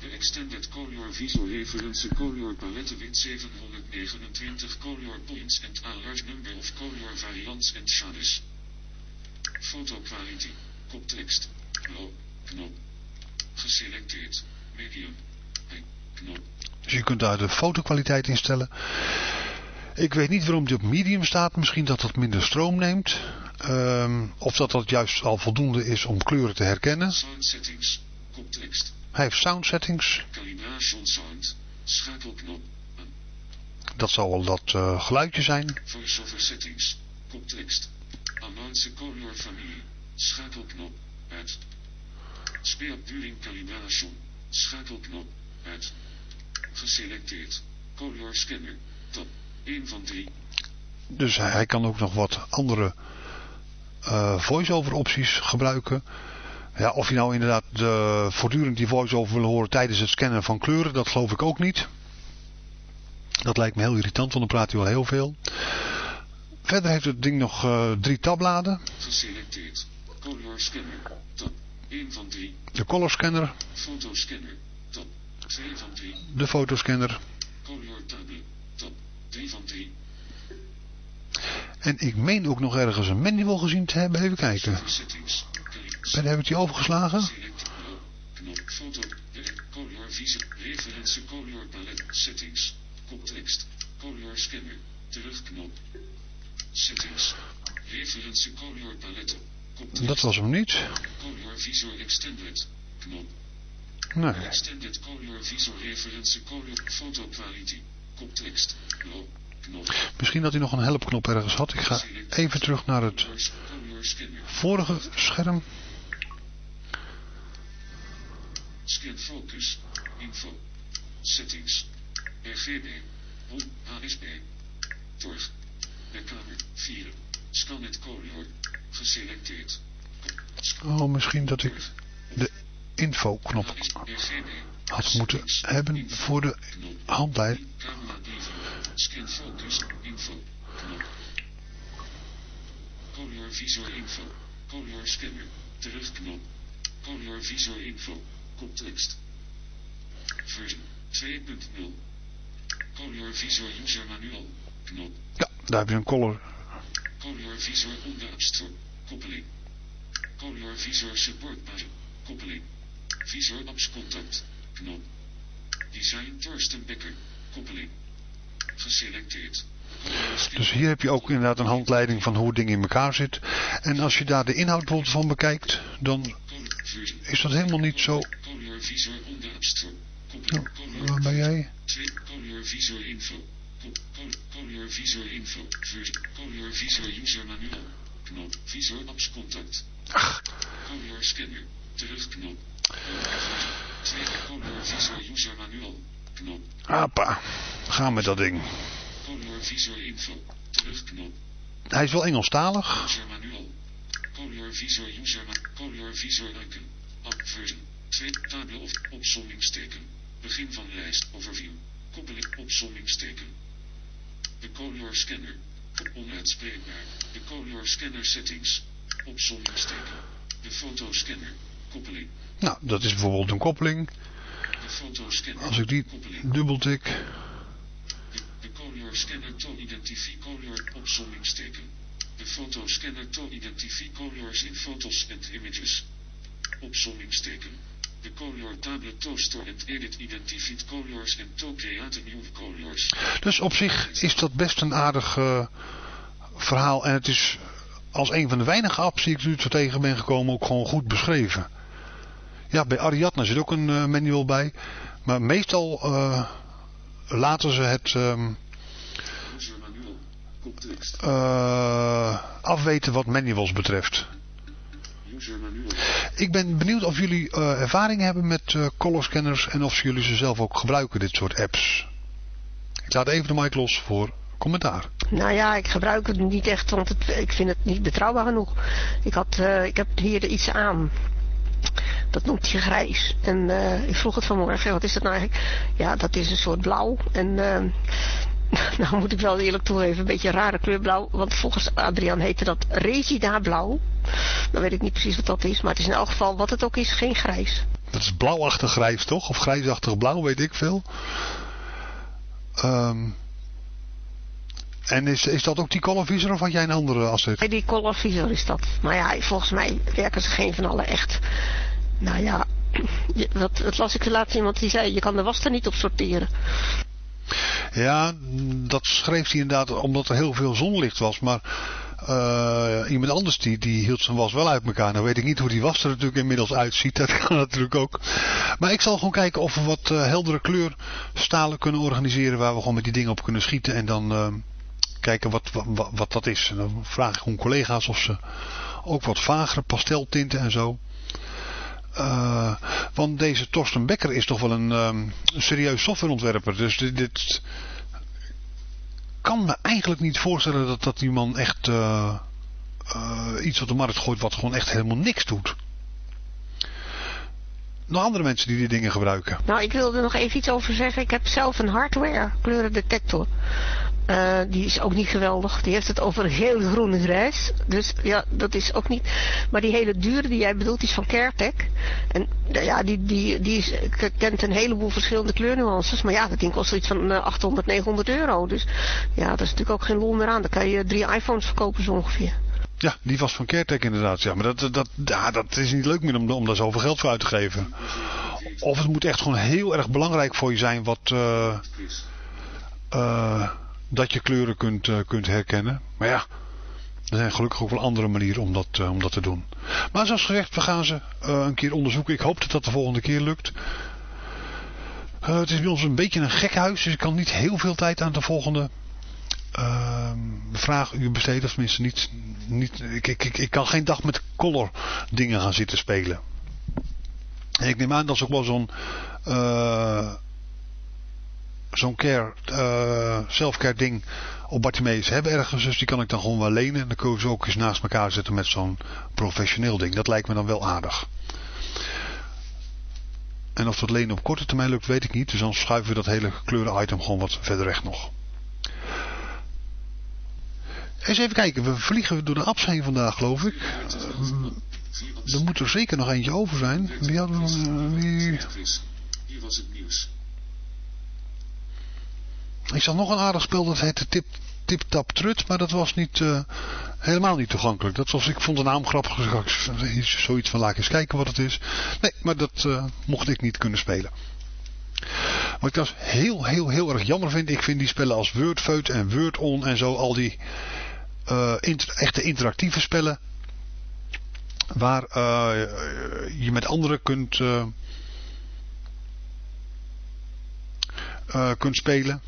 De extended. Color visor referentie color palette with 729 color points and a large number of color variants and shades. Photo quality, low, knop. Geselecteerd, medium, dus je kunt daar de fotokwaliteit instellen. Ik weet niet waarom die op medium staat. Misschien dat dat minder stroom neemt. Um, of dat dat juist al voldoende is om kleuren te herkennen. Hij heeft sound settings. Dat zal wel dat uh, geluidje zijn. Voiceover settings. Schakelknop. Uit. Geselecteerd. Color scanner. Tab. 1 van 3. Dus hij kan ook nog wat andere uh, voice-over opties gebruiken. Ja, of je nou inderdaad de, voortdurend die voice-over wil horen tijdens het scannen van kleuren, dat geloof ik ook niet. Dat lijkt me heel irritant, want dan praat hij wel heel veel. Verder heeft het ding nog uh, drie tabbladen. Geselecteerd. Color scanner. Tab 1 van 3. De color scanner. Fotoscanner. De fotoscanner. En ik meen ook nog ergens een manual gezien te hebben. Even kijken. Ben, heb ik die overgeslagen? Foto, settings, scanner, terugknop, Dat was hem niet. Nee. Extended color visor referentie color photo quality. Context. Misschien dat hij nog een helpknop ergens had. Ik ga even terug naar het vorige scherm. Scan focus. Info. Settings. RGB. HSB. Torg. Webkamer 4. Scan het color. Geselecteerd. Oh, misschien dat ik de info-knop had moeten hebben voor de handleiding. Color visor info. Color scanner. Terugknop. Color visor info. Context. Versie 2.0. Color visor user manual. Knop. Ja, daar heb je een color. Color visor onder Koppeling. Color visor support page. Koppeling. Visor apps contact. Knop. Design Torsten Becker. Koppeling. Geselecteerd. Dus hier heb je ook inderdaad een handleiding van hoe het ding in elkaar zit. En als je daar de inhoud van bekijkt, dan is dat helemaal niet zo... Ja, waar ben jij? 2. Color visor info. Co- co- Color visor info. Versie. Color visor user manual. Knop. Visor apps contact. Ach, Color scanner. Terugknop. 2. Color visor user manual. Knop. apa. Gaan met dat ding. Color visor info. Terugknop. Hij is wel Engelstalig. Color visor user Color visor icon. App version. 2. Tabel of opsommingsteken. Begin van lijst. Overview. Koppeling opsommingsteken. De color scanner. Onuitspreekbaar. De color scanner settings. Opsommingsteken. De fotoscanner. Koppeling. Nou, dat is bijvoorbeeld een koppeling. Als ik die dubbeltik. De, de color scanner to identify color opsommingsteken. De fotoscanner to identify colors in photos and images. Opsommingsteken. De color tablet to store and edit identified colors and to create new colors. Dus op zich is dat best een aardig eh, verhaal. En het is als een van de weinige apps die ik nu zo tegen ben gekomen ook gewoon goed beschreven. Ja, bij Ariadne zit ook een eh, manual bij. Maar meestal eh, laten ze het. Context. eh, afweten wat manuals betreft. Ik ben benieuwd of jullie ervaring hebben met eh color scanners en of jullie ze zelf ook gebruiken, dit soort apps. Ik laat even de mic los voor commentaar. Nou ja, ik gebruik het niet echt, want het, ik vind het niet betrouwbaar genoeg. Ik, had, ik heb hier er iets aan. Dat noemt hij grijs. En eh, ik vroeg het vanmorgen, wat is dat nou eigenlijk? Ja, dat is een soort blauw. En eh, nou moet ik wel eerlijk toegeven, een beetje een rare kleur blauw. Want volgens Adriaan heette dat Resida blauw. Dan weet ik niet precies wat dat is, maar het is in elk geval, wat het ook is, geen grijs. Dat is blauwachtig grijs toch? Of grijsachtig blauw, weet ik veel. Ehm, en is, is dat ook die color visor of had jij een andere asset? Bij die color visor is dat. Maar ja, volgens mij werken ze geen van alle echt. Nou ja, je- wat, las ik laatst iemand die zei, je kan de was er niet op sorteren. Ja, dat schreef hij inderdaad omdat er heel veel zonlicht was. Maar eh, iemand anders die, die hield zijn was wel uit elkaar. Nou weet ik niet hoe die was er natuurlijk inmiddels uitziet. Dat kan natuurlijk ook. Maar ik zal gewoon kijken of we wat eh, heldere kleurstalen kunnen organiseren. Waar we gewoon met die dingen op kunnen schieten. En dan eh, kijken wat, wat, wat dat is. En dan vraag ik gewoon collega's of ze ook wat vagere pasteltinten en zo. Eh, want deze Torsten Becker is toch wel een, ehm, een serieus softwareontwerper. Dus dit, kan me eigenlijk niet voorstellen dat, dat die man echt eh, eh, iets op de markt gooit wat gewoon echt helemaal niks doet. Nog andere mensen die die dingen gebruiken. Nou, ik wilde er nog even iets over zeggen. Ik heb zelf een hardware kleurendetector. Eh, die is ook niet geweldig. Die heeft het over heel groene grijs. Dus ja, dat is ook niet. Maar die hele dure die jij bedoelt, die is van Caretech. En nou ja, die, die, die kent een heleboel verschillende kleurnuances. Maar ja, dat ding kost iets van eh, 800, 900 euro. Dus ja, dat is natuurlijk ook geen lol meer aan. Dan kan je drie iPhones verkopen zo ongeveer. Ja, die was van CareTech inderdaad. Ja, maar dat, dat, ja, dat is niet leuk meer om, om daar zoveel geld voor uit te geven. Of het moet echt gewoon heel erg belangrijk voor je zijn wat, eh, eh, dat je kleuren kunt, eh, kunt herkennen. Maar ja, er zijn gelukkig ook wel andere manieren om dat, eh, om dat te doen. Maar zoals gezegd, we gaan ze eh, een keer onderzoeken. Ik hoop dat dat de volgende keer lukt. Het is bij ons een beetje een gek huis, dus ik kan niet heel veel tijd aan de volgende ehm vraaguur besteden. Of tenminste niet, niet ik, ik, ik, kan geen dag met color dingen gaan zitten spelen. En ik neem aan dat ze ook wel zo'n zo'n care, self-care ding op Bartimeus hebben ergens. Dus die kan ik dan gewoon wel lenen. En dan kunnen we ze ook eens naast elkaar zetten met zo'n professioneel ding. Dat lijkt me dan wel aardig. En of dat lenen op korte termijn lukt, weet ik niet. Dus dan schuiven we dat hele kleuren item gewoon wat verder weg nog. Eens even kijken, we vliegen door de apps heen vandaag geloof ik. Er moet er zeker nog eentje over zijn. Wie hadden we eh, Wie... Hier was het nieuws. Ik zag nog een aardig spel dat heette Tip, Tip Tap Trut, maar dat was niet, eh, helemaal niet toegankelijk. Dat was, ik vond de naam grappig, dus zoiets van laat eens kijken wat het is. Nee, maar dat eh, mocht ik niet kunnen spelen. Wat ik dat heel, heel, heel erg jammer vind. Ik vind die spellen als Wordfeud en WordOn en zo. Al die inter echte interactieve spellen. Waar je met anderen kunt, kunt spelen.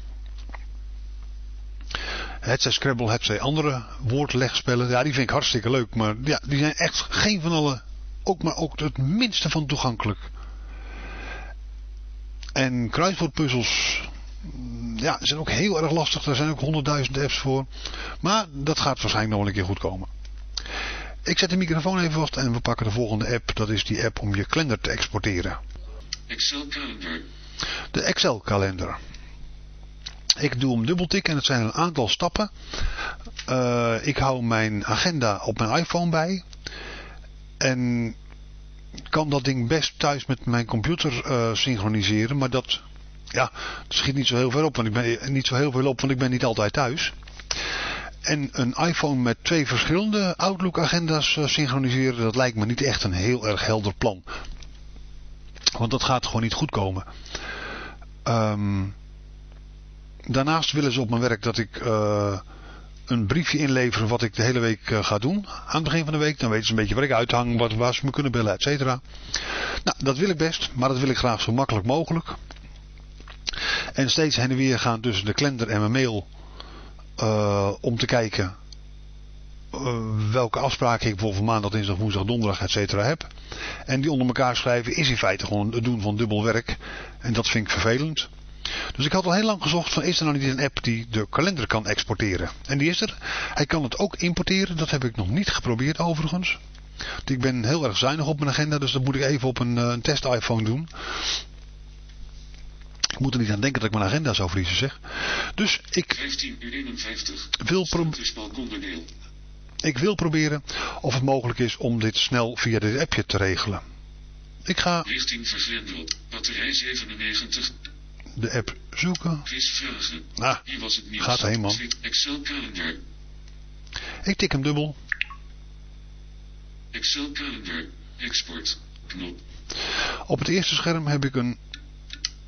Het zij Scrabble, het zij andere woordlegspellen. Ja, die vind ik hartstikke leuk. Maar ja, die zijn echt geen van alle, ook maar ook het minste van toegankelijk. En kruiswoordpuzzels, ja, zijn ook heel erg lastig. Daar zijn ook honderdduizend apps voor. Maar dat gaat waarschijnlijk nog wel een keer goed komen. Ik zet de microfoon even vast en we pakken de volgende app. Dat is die app om je kalender te exporteren. Excel kalender. De Excel kalender. Ik doe hem dubbeltik en het zijn een aantal stappen. Uh, ik hou mijn agenda op mijn iPhone bij. En kan dat ding best thuis met mijn computer uh, synchroniseren. Maar dat, ja, dat schiet niet zo heel veel op. Want ik ben niet zo heel veel op, want ik ben niet altijd thuis. En een iPhone met twee verschillende Outlook agenda's uh, synchroniseren, dat lijkt me niet echt een heel erg helder plan. Want dat gaat gewoon niet goed komen. Um, daarnaast willen ze op mijn werk dat ik uh, een briefje inlever wat ik de hele week uh, ga doen. Aan het begin van de week. Dan weten ze een beetje waar ik uithang, wat, waar ze me kunnen bellen, et cetera. Nou, dat wil ik best. Maar dat wil ik graag zo makkelijk mogelijk. En steeds heen en weer gaan tussen de kalender en mijn mail. Uh, om te kijken welke afspraken ik bijvoorbeeld maandag, dinsdag, woensdag, donderdag, et cetera heb. En die onder elkaar schrijven is in feite gewoon het doen van dubbel werk. En dat vind ik vervelend. Dus ik had al heel lang gezocht van is er nou niet een app die de kalender kan exporteren. En die is er. Hij kan het ook importeren. Dat heb ik nog niet geprobeerd overigens. Ik ben heel erg zuinig op mijn agenda. Dus dat moet ik even op een, een test iPhone doen. Ik moet er niet aan denken dat ik mijn agenda zou verliezen zeg. Dus ik 15 uur 51. wil, pro ik wil proberen of het mogelijk is om dit snel via dit appje te regelen. Ik ga... Richting. Batterij 97 de app zoeken. Ah, was het gaat heen man. Excel kalender. Ik tik hem dubbel. Excel kalender. Export. Knop. Op het eerste scherm heb ik een...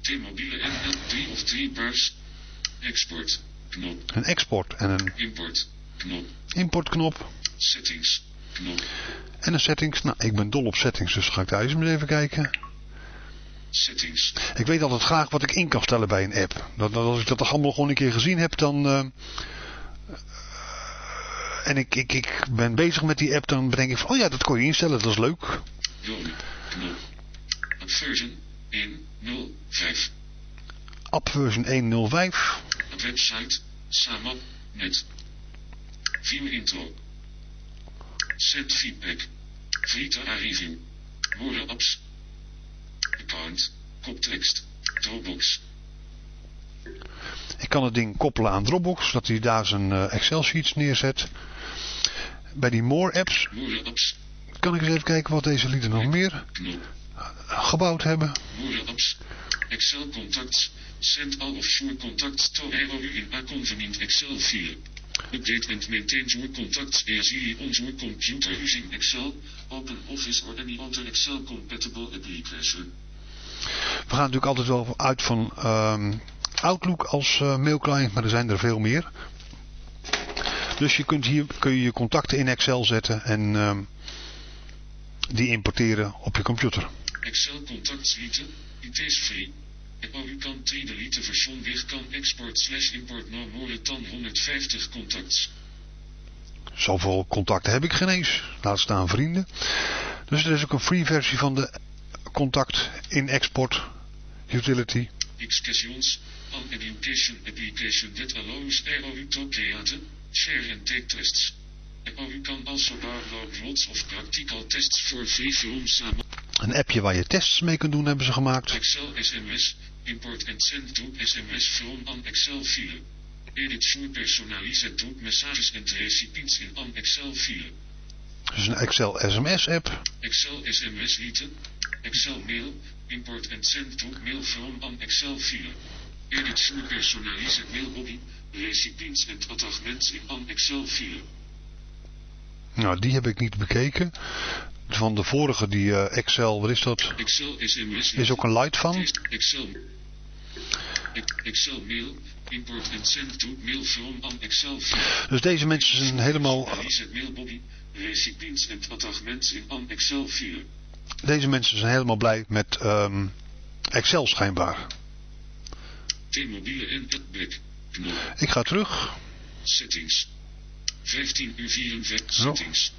T-mobiele NL3 of 3 bars. Export. Knop. Een export en een... Import. Knop. Importknop. Settings. Knop. En een settings. Nou, ik ben dol op settings, dus ga ik thuis eens even kijken. Settings. Ik weet altijd graag wat ik in kan stellen bij een app. Dat, dat als ik dat allemaal gewoon een keer gezien heb, dan... Uh, en ik, ik, ik ben bezig met die app, dan bedenk ik van, oh ja, dat kon je instellen, dat is leuk. Knop. Version 1.05. App version 1.05. Website. Sama. Net. View intro. Send feedback. Vita review. More apps. Account. Koptekst. Dropbox. Ik kan het ding koppelen aan Dropbox, zodat hij daar zijn uh, Excel sheets neerzet. Bij die More apps, More apps. kan ik eens even kijken wat deze lieden nog meer gebouwd hebben. More apps. Excel contacts. Send all of your contacts to ROU in a convenient Excel file. Update and maintain your contacts easily on your computer using Excel, OpenOffice or any other Excel compatible application. We gaan natuurlijk altijd wel uit van um, Outlook als uh, mailclient, maar er zijn er veel meer. Dus je kunt hier kun je, je contacten in Excel zetten en um, die importeren op je computer. Excel contacts lieten, it is free. U kan 3 delete version weg kan export slash import no more dan 150 contacts. Zoveel contacten heb ik geen eens. Laat staan vrienden. Dus er is ook een free versie van de contact in export utility. Expressions, an education application that allows ROU to create, share and take tests. ROU can also download lots of practical tests for free from. Een appje waar je tests mee kunt doen hebben ze gemaakt. Excel SMS, import and send to SMS from an Excel file. Edit your personalized to messages and recipients in an Excel file. Dus een Excel SMS app. Excel SMS lieten. Excel mail, import and send to mail from an Excel file. Edit your personalized mail body, recipients and attachments in an Excel file. Nou, die heb ik niet bekeken. Van de vorige, die uh, Excel, wat is dat? Excel SMS is ook een light van. Excel. Excel mail. Import and send to mail from an Excel file. Dus deze mensen zijn helemaal. Recipients en attachments in an Excel file. Deze mensen zijn helemaal blij met ehm, Excel schijnbaar. T-mobiele. Ik ga terug. Settings. 15 uur 44 Zo. settings.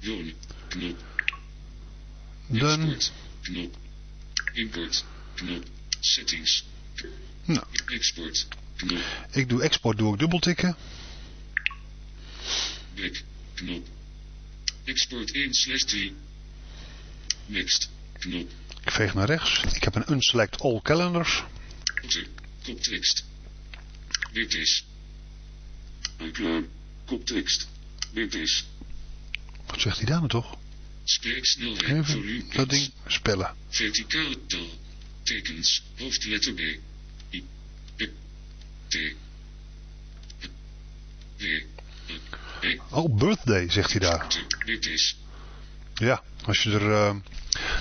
Wonen. Knop. Dan, Export. Knop. Import. Knop. Settings. nou, Export. Knop. ik doe export, ik dubbeltikken. Back. Knop. Export 1 slash 3. Next. Knop. Ik veeg naar rechts. Ik heb een unselect all calendars. Koptekst. BT's. Klaar. Koptekst. BT's. Wat zegt hij daar nou toch? Spreeksnelheid. Even Volume. dat ding spellen. Verticale taal. Tekens. Hoofdletter B. I. P. T. Oh, birthday, zegt hij daar. T. BT's. Ja, als je er... eh,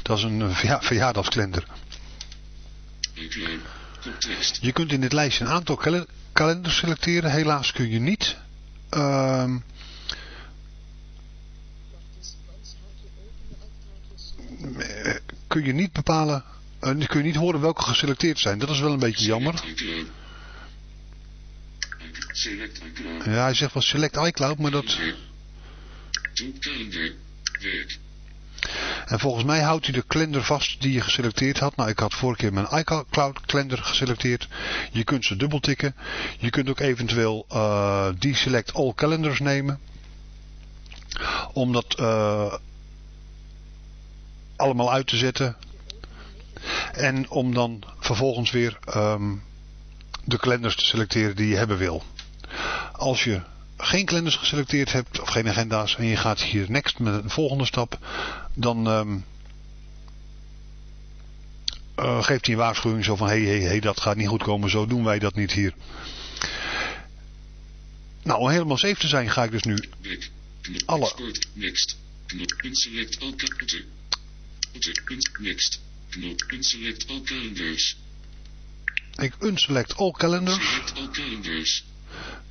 dat is een verja verjaardagskalender. Je kunt in dit lijstje een aantal kale- kalenders selecteren. Helaas kun je niet... ehm, eh, kun je niet bepalen... eh, kun je niet horen welke geselecteerd zijn. Dat is wel een beetje jammer. Ja, hij zegt wel select iCloud, maar dat... En volgens mij houdt hij de kalender vast die je geselecteerd had. Nou, ik had vorige keer mijn iCloud kalender geselecteerd. Je kunt ze dubbeltikken. Je kunt ook eventueel eh deselect all calendars nemen. Om dat eh, allemaal uit te zetten. En om dan vervolgens weer ehm, de kalenders te selecteren die je hebben wil. Als je geen kalenders geselecteerd hebt of geen agenda's en je gaat hier next met een volgende stap, dan ehm, eh, geeft hij een waarschuwing zo van hé, hé, hé, dat gaat niet goed komen, zo doen wij dat niet hier. Nou, om helemaal safe te zijn ga ik dus nu. Alle. Next. Unselect all Next. All calendars. ik unselect. Select all calendars.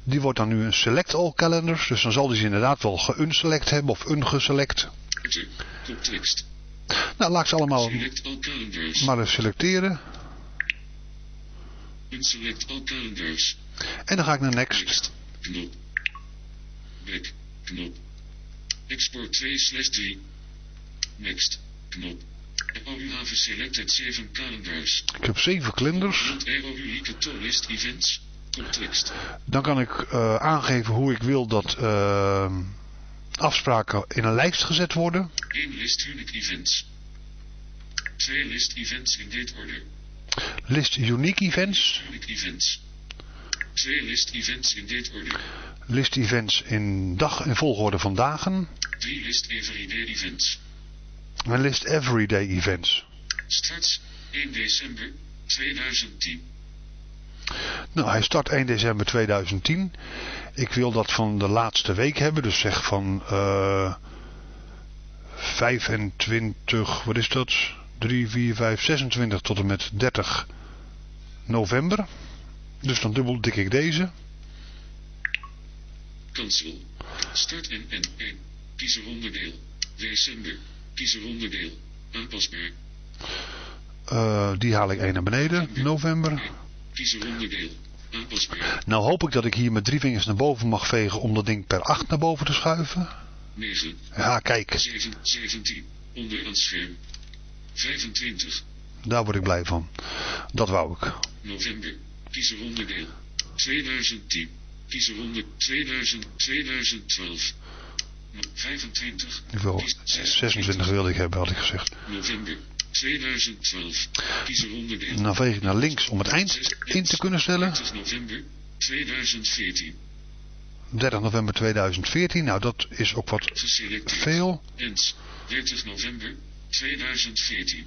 Die wordt dan nu een select all calendars, dus dan zal die ze inderdaad wel geunselect hebben of ungeselect. Koptekst. Nou, laat ik ze allemaal Select maar eens selecteren. Unselect all. En dan ga ik naar next. Next. Knop. Export 2 slash 3. Next. Knop. You have selected 7 calendars. Ik heb zeven kalenders. To list events. Dan kan ik eh, aangeven hoe ik wil dat eh, afspraken in een lijst gezet worden. 1 list unique events. 2 list events in dit order. List unique events. Unique events. 2 list events in dit order. List events in dag en volgorde van dagen. 3 list everyday events. En list everyday events. Starts 1 december 2010. Nou, hij start 1 december 2010. Ik wil dat van de laatste week hebben. Dus zeg van eh 25, wat is dat? 3, 4, 5, 26 tot en met 30 november. Dus dan dubbel dik ik deze. Cancel. Start en en 1. Kiezer onderdeel. December. Kiezer onderdeel. Aanpasbaar. Eh, die haal ik 1 naar beneden. November. Kiezer onderdeel. Aanpasbaar. Nou hoop ik dat ik hier met drie vingers naar boven mag vegen om dat ding per 8 naar boven te schuiven. 9. Ja, kijk. 7, 17. Onder aan scherm. 25. Daar word ik blij van. Dat wou ik. November. Kiezer onderdeel. 2010. Kiezer onder 2000, 2012. No- 25. Hoeveel? Kies- 26 wilde ik hebben, had ik gezegd. November 2012. Kiezer onderdeel. Dan veeg ik naar links om het eind in te kunnen stellen. 30 november 2014. 30 november 2014. Nou, dat is ook wat veel. Ens. 30 november 2014.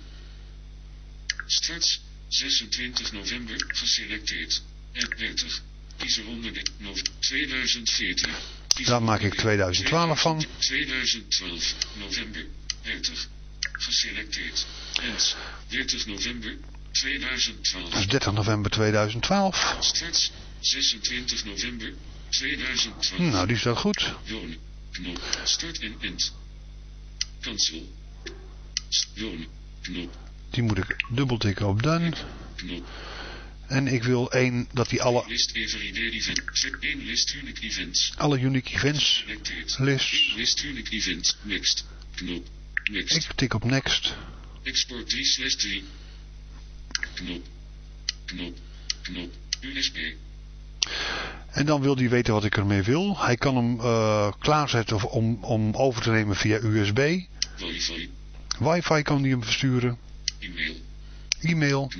Starts 26 november geselecteerd. En 30. Kiezer onderdeel. Nov 2014. Kiezer Daar maak ik onderdeel. 2012 van. 2012 november 30. Geselecteerd. Ens. 30 november 2012. Dat is 30 november 2012. Start 26 november 2012. Nou, die staat goed. Wonen. Knop. Start en end. Cancel. S- Wonen. Knop. Die moet ik dubbeltikken op done. Knop. En ik wil één dat die alle, List event. 1 list unique events. alle unique events list. List unique event. Next. Knop. Next. Ik tik op next. Export 3 slash 3. Knop. Knop. Knop. USB. En dan wil hij weten wat ik ermee wil. Hij kan hem eh, klaarzetten om, om over te nemen via USB. Wifi. Wifi kan hij hem versturen. E-mail. E-mail.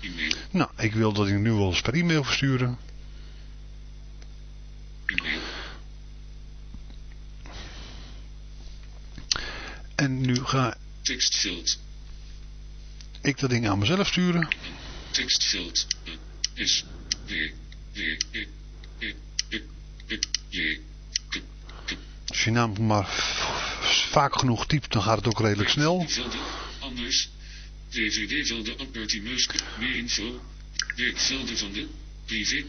E-mail. Nou, ik wil dat hem nu wel eens per e-mail versturen. E-mail. En nu ga Tekstveld. ik dat ding aan mezelf sturen. Tekstveld. S. W. W. J. K. K. Als je naam maar vaak genoeg typt, dan gaat het ook redelijk snel. Velden. Anders. DVD-velden. Appertimeus. Meer info. Werkvelden van de. Privé.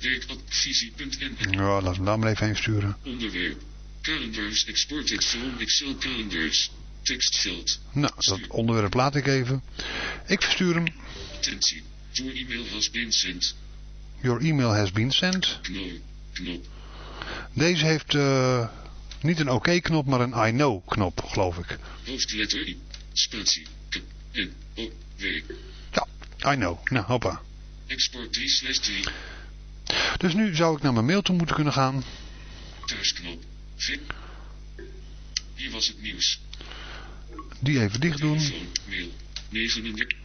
Werkadvisie.nl. Ja, laat hem daar maar even heen sturen. Onderwerp. Calendars exported from Excel calendars. Tekstveld. Nou, dat onderwerp laat ik even. Ik verstuur hem. Attentie. Your email has been sent. Your email has been sent. Knop. Knop. Deze heeft eh, niet een oké-knop, maar een I know-knop, geloof ik. Hoofdletter I. Spatie. K. N. O. W. Ja, I know. Nou, hoppa. Export 3 slash 3. Dus nu zou ik naar mijn mail toe moeten kunnen gaan. Thuisknop. Hier was het nieuws. Die even dicht doen. Telefoon. Mail. 39.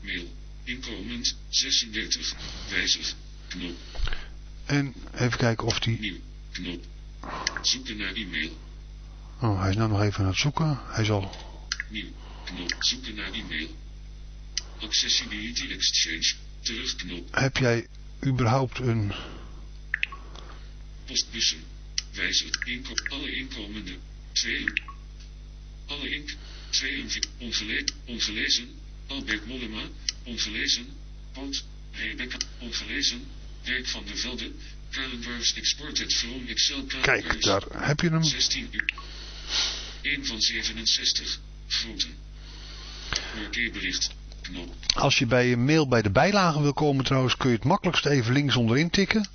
Mail. Inkomend. 36. Wijzig. Knop. En even kijken of die... Nieuw. Knop. Zoeken naar e-mail. Oh, hij is nou nog even aan het zoeken. Hij zal... Nieuw. Knop. Zoeken naar e-mail. Accessibility Exchange. Terugknop. Heb jij überhaupt een... Postbussen. Wijzig. Inko alle inkomende. 2. Alle ink. 42. Ongele ongelezen. Albert Mollema. Ongelezen. Poot. Rebecca. Ongelezen. Werk van de Velde. Calendars exported from Excel calendars. Kijk, daar heb je hem. 16 uur. 1 van 67. Groeten. Markeerbericht. Als je bij je mail bij de bijlagen wil komen trouwens, kun je het makkelijkst even links onderin tikken.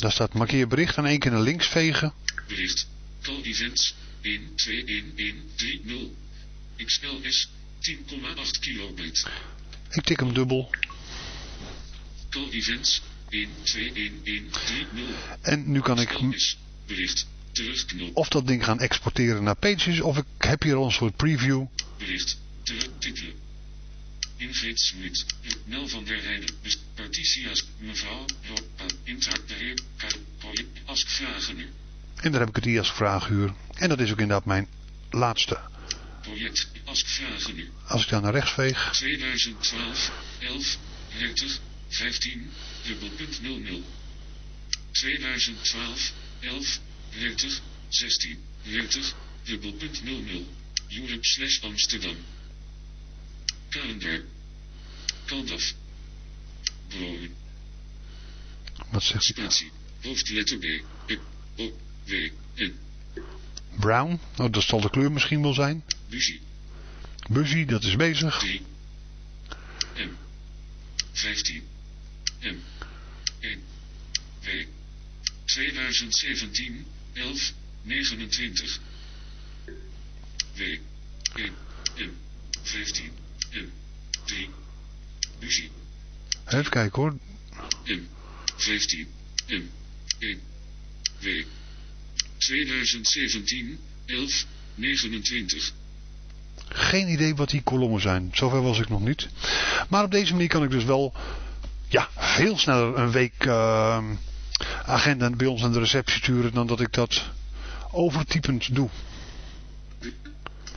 Daar staat markeerbericht en één keer naar links vegen. Bericht. Call events 121130. XLS 10,8 kilobyte. Ik tik hem dubbel. Call events 121130. En nu kan ik. Bericht. Of dat ding gaan exporteren naar Pages, of ik heb hier al een soort preview. Bericht. Ingrid Smit. Mel van der Heijden. Best- Particia's. Mevrouw. Heer. Project. Ask vragen nu. En daar heb ik het hier als vraaguur. En dat is ook inderdaad mijn laatste. Project. Ask vragen nu. Als ik dan naar rechts veeg, 2012, 11, 30, 15, dubbelpunt 00. 2012, 11, 30, 16, 30, dubbelpunt 00. Europe slash Amsterdam. Kalender. Kaldaf. Brood. wat zegt hij? Spatie. Hoofdletter B. O. W. N. Brown. Oh, dat zal de kleur misschien wel zijn. Buzie. Buzzy, dat is bezig. 3. M. 15. M. 1. W. 2017, 11, 29. W. 1. M. 15. M. 3. Buzie. Even kijken hoor. M. 15. M. 1. W. 2017, 11, 29. Geen idee wat die kolommen zijn. Zover was ik nog niet. Maar op deze manier kan ik dus wel ja, veel sneller een week eh, agenda bij ons aan de receptie sturen dan dat ik dat overtypend doe.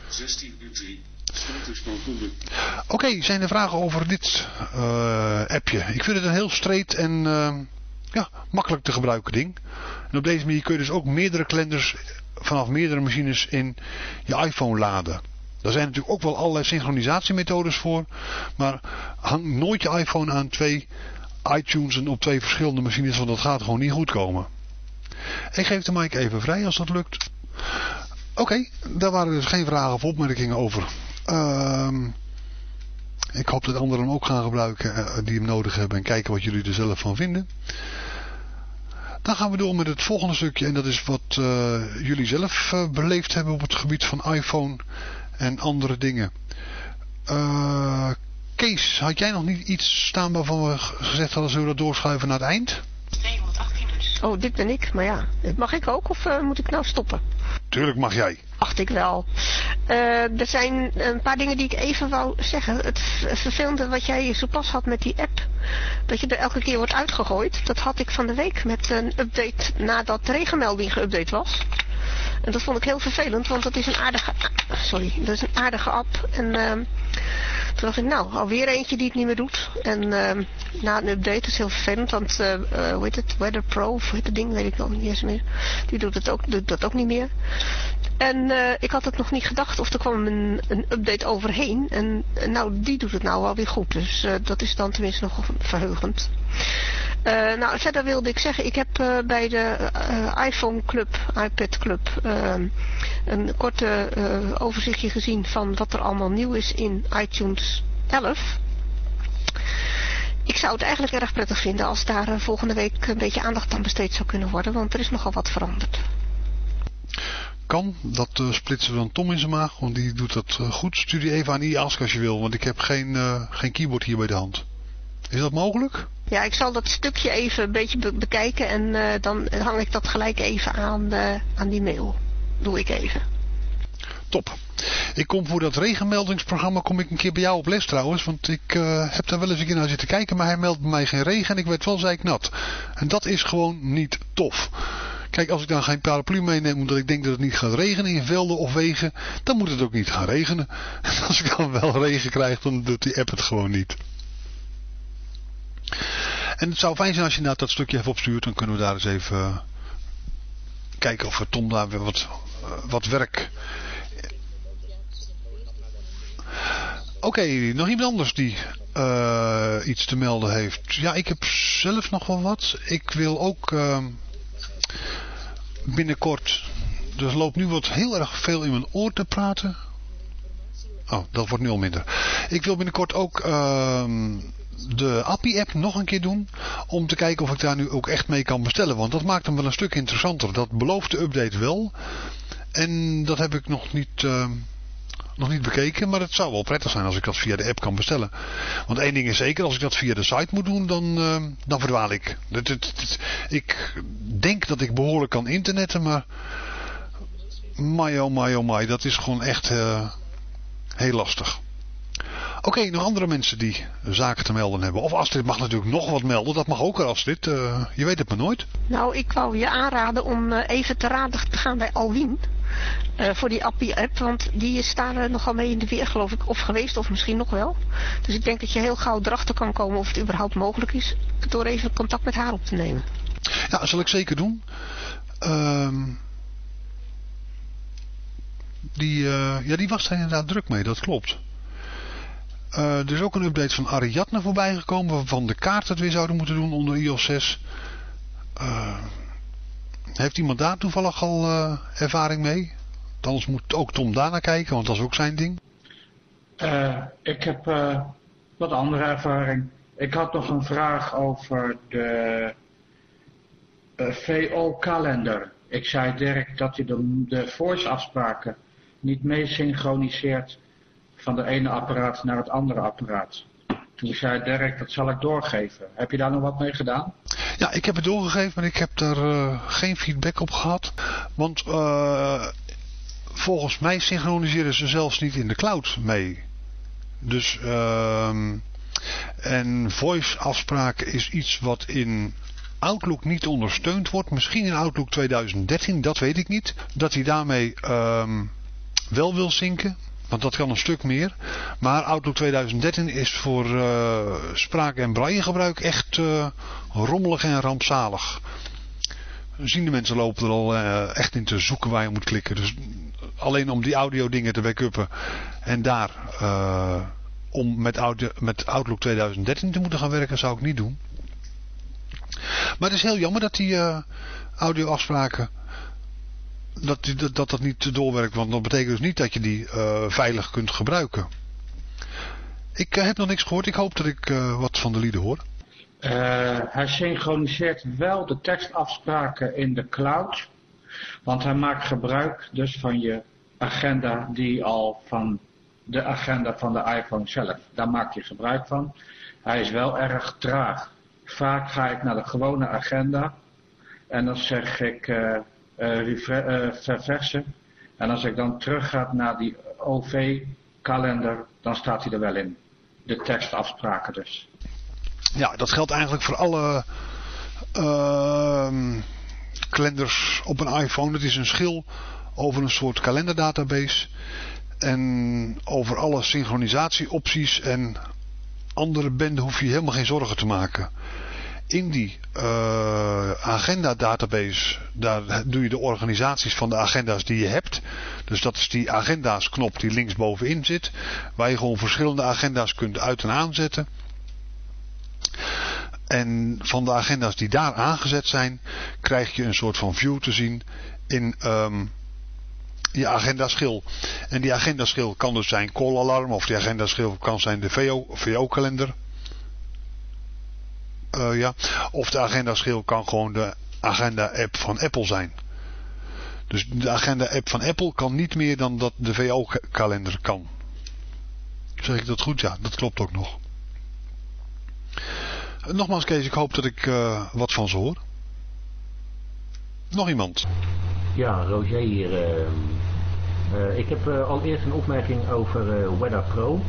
16 uur 3. Oké, zijn er vragen over dit eh, appje? Ik vind het een heel streed en eh, ja, makkelijk te gebruiken ding. En op deze manier kun je dus ook meerdere kalenders vanaf meerdere machines in je iPhone laden. Daar zijn natuurlijk ook wel allerlei synchronisatiemethodes voor. Maar hang nooit je iPhone aan twee iTunes en op twee verschillende machines, want dat gaat gewoon niet goed komen. Ik geef de mic even vrij als dat lukt. Oké, daar waren dus geen vragen of opmerkingen over. Ehm, ik hoop dat anderen hem ook gaan gebruiken eh, die hem nodig hebben en kijken wat jullie er zelf van vinden. Dan gaan we door met het volgende stukje en dat is wat uh, jullie zelf uh, beleefd hebben op het gebied van iPhone en andere dingen. Uh, Kees, had jij nog niet iets staan waarvan we gezegd hadden, zullen we dat doorschuiven naar het eind? 218 dus. Oh, dit ben ik, maar ja, mag ik ook of moet ik nou stoppen? Tuurlijk mag jij. Acht ik wel. Uh, er zijn een paar dingen die ik even wou zeggen. Het vervelende wat jij zo pas had met die app. Dat je er elke keer wordt uitgegooid. Dat had ik van de week met een update nadat de regenmelding geüpdate was. En dat vond ik heel vervelend, want dat is een aardige, sorry, dat is een aardige app. En uh, toen dacht ik, nou, alweer eentje die het niet meer doet. En uh, na een update is heel vervelend, want, uh, hoe heet het, Weather Pro, of hoe heet het ding, weet ik nog niet eens meer. Die doet, het ook, doet dat ook niet meer. En uh, ik had het nog niet gedacht of er kwam een, een update overheen. En nou, die doet het nou wel weer goed. Dus dat is dan tenminste nog verheugend. Nou, verder wilde ik zeggen, ik heb bij de iPhone Club, iPad Club, een korte overzichtje gezien van wat er allemaal nieuw is in iTunes 11. Ik zou het eigenlijk erg prettig vinden als daar volgende week een beetje aandacht aan besteed zou kunnen worden, want er is nogal wat veranderd. Kan, dat splitsen we dan Tom in zijn maag, want die doet dat goed. Stuur die even aan IASK als je wil, want ik heb geen, geen keyboard hier bij de hand. Is dat mogelijk? Ja, ik zal dat stukje even een beetje bekijken en uh, dan hang ik dat gelijk even aan, uh, aan die mail. Doe ik even. Top. Ik kom voor dat regenmeldingsprogramma kom ik een keer bij jou op les trouwens. Want ik uh, heb daar wel eens een keer naar zitten kijken. Maar hij meldt bij mij geen regen en ik werd wel zeiknat. En dat is gewoon niet tof. Kijk, als ik dan geen paraplu meeneem omdat ik denk dat het niet gaat regenen in velden of wegen. Dan moet het ook niet gaan regenen. En als ik dan wel regen krijg, dan doet die app het gewoon niet. En het zou fijn zijn als je nou dat stukje even opstuurt. Dan kunnen we daar eens even uh, kijken of we Tom daar weer wat, uh, wat werk... Oké, nog iemand anders die uh, iets te melden heeft. Ja, ik heb zelf nog wel wat. Ik wil ook ehm, binnenkort... Er loopt nu wat heel erg veel in mijn oor te praten. Oh, dat wordt nu al minder. Ik wil binnenkort ook ehm, de Appie-app nog een keer doen. Om te kijken of ik daar nu ook echt mee kan bestellen. Want dat maakt hem wel een stuk interessanter. Dat belooft de update wel. En dat heb ik nog niet, uh, nog niet bekeken. Maar het zou wel prettig zijn als ik dat via de app kan bestellen. Want één ding is zeker. Als ik dat via de site moet doen. Dan, uh, dan verdwaal ik. Ik denk dat ik behoorlijk kan internetten. Maar... My oh my oh. Dat is gewoon echt uh, heel lastig. Oké, nog andere mensen die zaken te melden hebben. Of Astrid mag natuurlijk nog wat melden. Dat mag ook er Astrid. Uh, je weet het maar nooit. Nou, ik wou je aanraden om uh, even te raden te gaan bij Alwin. Uh, voor die Appie-app. Want die is daar nogal mee in de weer geloof ik. Of geweest of misschien nog wel. Dus ik denk dat je heel gauw erachter kan komen of het überhaupt mogelijk is. Door even contact met haar op te nemen. Ja, dat zal ik zeker doen. Ehm die, ja, die was er inderdaad druk mee. Dat klopt. Uh, er is ook een update van Ariadne voorbij gekomen. Waarvan de kaart het weer zouden moeten doen onder iOS 6. Uh, heeft iemand daar toevallig al uh, ervaring mee? Anders moet ook Tom daarna kijken, want dat is ook zijn ding. ik heb wat andere ervaring. Ik had nog een vraag over de VO-kalender. Ik zei Dirk dat hij de, de voice afspraken niet mee synchroniseert van de ene apparaat naar het andere apparaat. Toen zei Dirk, dat zal ik doorgeven. Heb je daar nog wat mee gedaan? Ja, ik heb het doorgegeven, maar ik heb daar uh, geen feedback op gehad. Want uh, volgens mij synchroniseren ze zelfs niet in de cloud mee. Dus, uh, en voice afspraken is iets wat in Outlook niet ondersteund wordt. Misschien in Outlook 2013, dat weet ik niet. Dat hij daarmee ehm, wel wil zinken. Want dat kan een stuk meer. Maar Outlook 2013 is voor uh, spraak- en braillegebruik echt uh, rommelig en rampzalig. Zien de mensen lopen er al uh, echt in te zoeken waar je moet klikken. Dus alleen om die audio dingen te backuppen en daar om met, met Outlook 2013 te moeten gaan werken, zou ik niet doen. Maar het is heel jammer dat die audioafspraken dat, dat, dat niet doorwerkt, want dat betekent dus niet dat je die veilig kunt gebruiken. Ik heb nog niks gehoord, ik hoop dat ik wat van de lieden hoor. Hij synchroniseert wel de tekstafspraken in de cloud. Want hij maakt gebruik dus van je agenda die al van de agenda van de iPhone zelf. Daar maakt hij gebruik van. Hij is wel erg traag. Vaak ga ik naar de gewone agenda. En dan zeg ik uh, verversen. En als ik dan terug ga naar die OV-kalender, dan staat hij er wel in. De tekstafspraken dus. Ja, dat geldt eigenlijk voor alle uh, kalenders op een iPhone. Het is een schil over een soort kalenderdatabase. En over alle synchronisatieopties en andere benden hoef je helemaal geen zorgen te maken. In die uh, agenda database, daar doe je de organisaties van de agenda's die je hebt. Dus dat is die agenda's knop die linksbovenin zit. Waar je gewoon verschillende agenda's kunt uit- en aanzetten. En van de agenda's die daar aangezet zijn, krijg je een soort van view te zien in um, je agendaschil. En die agendaschil kan dus zijn call alarm of die agendaschil kan zijn de VO-kalender. Uh, ja. Of de agendaschil kan gewoon de agenda-app van Apple zijn. Dus de agenda-app van Apple kan niet meer dan dat de VO-kalender kan. Zeg ik dat goed? Ja, dat klopt ook nog. Nogmaals Kees, ik hoop dat ik uh, wat van ze hoor. Nog iemand? Ja, Roger hier. Ik heb al eerst een opmerking over Weather Pro.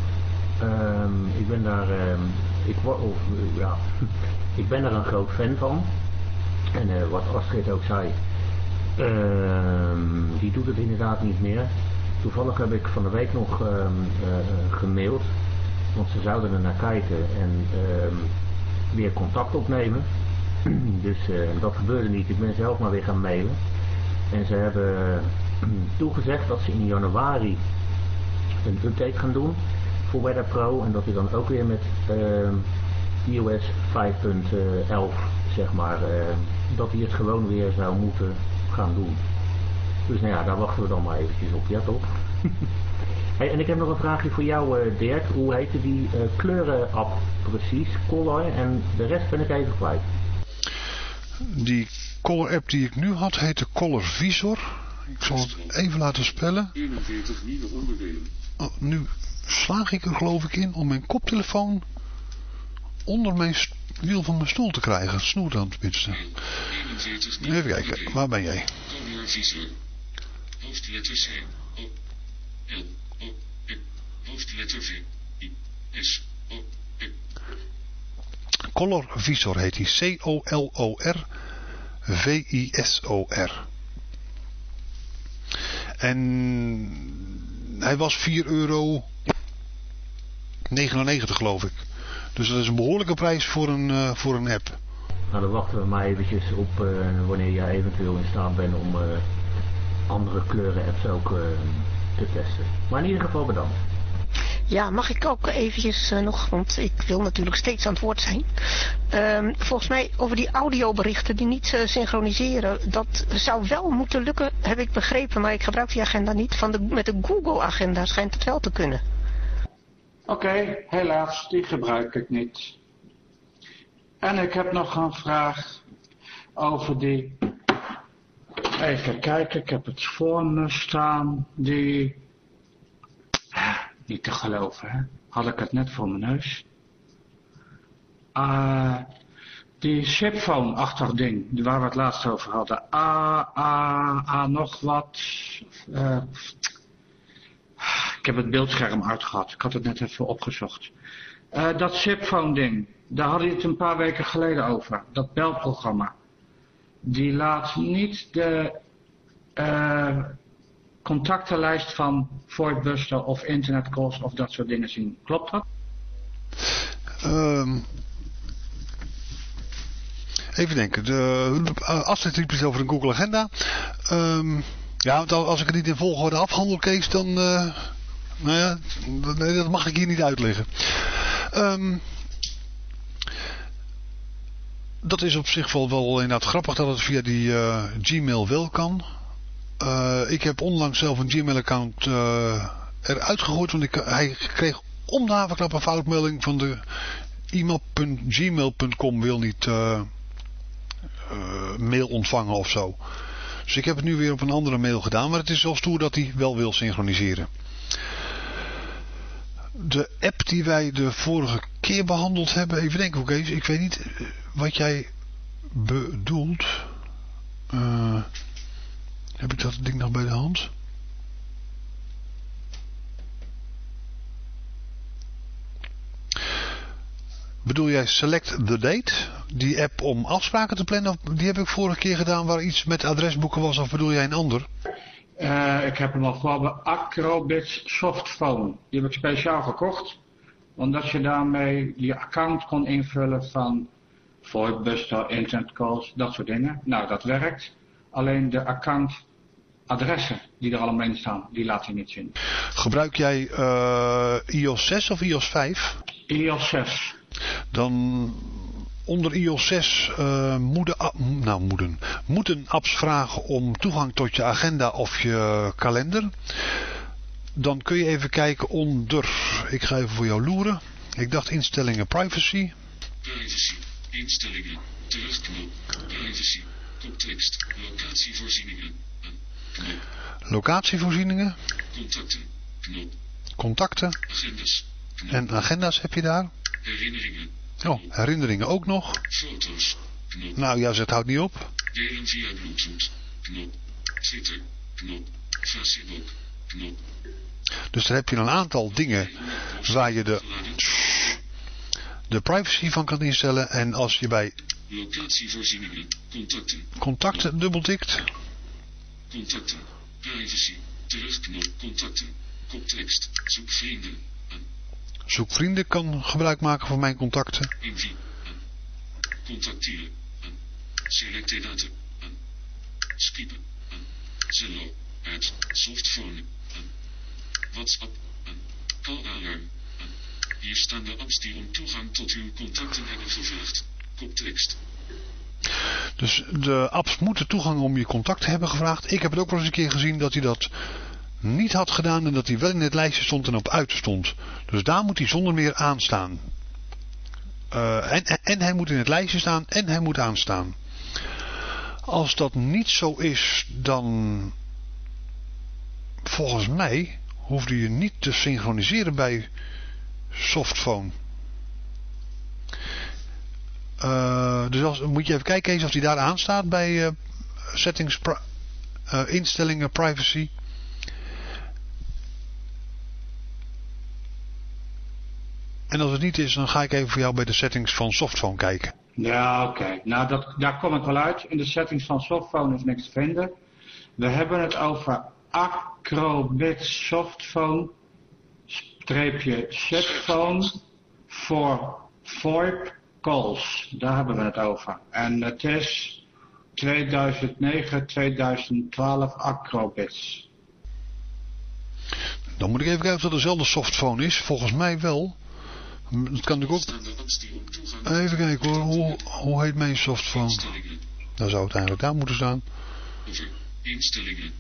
Ehm, ik ben daar, ehm, ik, of, ja, ik ben daar een groot fan van. En wat Astrid ook zei, ehm, die doet het inderdaad niet meer. Toevallig heb ik van de week nog gemaild, want ze zouden er naar kijken en weer contact opnemen. dus uh, dat gebeurde niet. Ik ben zelf maar weer gaan mailen. En ze hebben uh, toegezegd dat ze in januari een update gaan doen voor Weather Pro. En dat hij dan ook weer met uh, iOS 5.11 zeg maar, dat hij het gewoon weer zou moeten gaan doen. Dus nou ja, daar wachten we dan maar eventjes op. Ja toch? Hey, en ik heb nog een vraagje voor jou, uh, Dirk. Hoe heette die uh, kleurenapp precies? Color en de rest ben ik even kwijt. Die Color app die ik nu had heette Color Visor. Ik zal het even laten spellen. 41 nieuwe onderdelen. Oh, nu slaag ik er geloof ik in om mijn koptelefoon onder mijn wiel van mijn stoel te krijgen. Snoer dan tenminste. Even kijken, waar ben jij? Hoofdletter C. O. L. Hoofdletter V. I. S. O. N. Color Visor heet die. C-O-L-O-R. V-I-S-O-R. En hij was 4 euro 99 geloof ik. Dus dat is een behoorlijke prijs voor een, uh, voor een app. Nou, dan wachten we maar eventjes op uh, wanneer jij eventueel in staat bent om uh, andere kleuren apps ook te testen. Maar in ieder geval bedankt. Ja, mag ik ook eventjes uh, nog, want ik wil natuurlijk steeds aan het woord zijn. Um, volgens mij over die audioberichten die niet uh, synchroniseren, dat zou wel moeten lukken, heb ik begrepen, maar ik gebruik die agenda niet. Van de, met de Google-agenda schijnt het wel te kunnen. Oké, helaas, die gebruik ik niet. En ik heb nog een vraag over die... Even kijken, ik heb het voor me staan. Die niet te geloven, hè? Had ik het net voor mijn neus. Uh, die chipphone-achtig ding, waar we het laatst over hadden. A, A, A, nog wat. Uh, ik heb het beeldscherm uitgehad. Ik had het net even opgezocht. Uh, dat chipphone-ding, daar hadden we het een paar weken geleden over. Dat belprogramma. Die laat niet de contactenlijst van Voidbuster of internetcalls of dat soort dingen zien. Klopt dat? Um, even denken. De, uh, over een Google Agenda. Um, Ja, want als ik het niet in volgorde afhandel, Kees, dan... nou ja, nee, dat mag ik hier niet uitleggen. Um, dat is op zich wel, wel inderdaad grappig dat het via die uh, Gmail wel kan. Uh, ik heb onlangs zelf een Gmail-account uh, eruit gegooid, want ik, hij kreeg om de havenklap een foutmelding van de e-mail.gmail.com wil niet mail ontvangen of zo. Dus ik heb het nu weer op een andere mail gedaan, maar het is zelfs toe dat hij wel wil synchroniseren. De app die wij de vorige keer behandeld hebben, even denken oké, ik weet niet wat jij bedoelt. Uh, heb ik dat ding nog bij de hand? Bedoel jij Select the Date? Die app om afspraken te plannen? Die heb ik vorige keer gedaan waar iets met adresboeken was. Of bedoel jij een ander? Uh, ik heb hem al voor bij Acrobits Softphone. Die heb ik speciaal gekocht. Omdat je daarmee je account kon invullen van VoIP-buster, internet calls, dat soort dingen. Nou, dat werkt. Alleen de accountadressen die er allemaal in staan, die laat hij niet zien. Gebruik jij uh, iOS 6 of iOS 5? iOS 6. Dan onder iOS 6 uh, moeten, nou, moeten, moeten apps vragen om toegang tot je agenda of je kalender. Dan kun je even kijken onder, ik ga even voor jou loeren. Ik dacht instellingen privacy. Privacy, instellingen, terugknop, privacy, koptekst, locatievoorzieningen, knop. Locatievoorzieningen. Contacten, knop. Contacten. Agendas, knop. En agenda's heb je daar? Herinneringen. Oh, herinneringen ook nog. Foto's. Knop. Nou ja, zet houdt niet op. Delen via Bluetooth. Knop. Twitter. Knop. Facebook. Knop. Dus daar heb je een aantal dingen waar je de, de privacy van kan instellen. En als je bij Locatievoorzieningen. Contacten. contacten dubbeltikt. Contacten. Privacy. Terugknop. Contacten. Koptekst. Zoek vrienden. Zoek vrienden kan gebruik maken van mijn contacten. Invie. Contacteren. Selecte data. Skippen. Zello. Uit. Softphone. WhatsApp. Call alarm. Hier staan de apps die om toegang tot uw contacten hebben gevraagd. Koptekst. Dus de apps moeten toegang om je contact hebben gevraagd. Ik heb het ook wel eens een keer gezien dat hij dat niet had gedaan en dat hij wel in het lijstje stond en op uit stond. Dus daar moet hij zonder meer aanstaan. Uh, en, en hij moet in het lijstje staan en hij moet aanstaan. Als dat niet zo is, dan volgens mij hoefde je niet te synchroniseren bij softphone. Uh, dus als, moet je even kijken eens of die daar aanstaat bij uh, settings, instellingen, privacy. En als het niet is, dan ga ik even voor jou bij de settings van Softphone kijken. Ja, oké. Nou, dat, daar kom ik wel uit. In de settings van Softphone is niks te vinden. We hebben het over Acrobit Softphone streepje setphone voor VoIP calls. Daar hebben we het over. En het is 2009, 2012 Acrobits. Dan moet ik even kijken of dat dezelfde softphone is. Volgens mij wel. Dat kan natuurlijk ook... Even kijken hoor, hoe, hoe heet mijn softphone? Dan zou het eigenlijk daar moeten staan. Over, instellingen,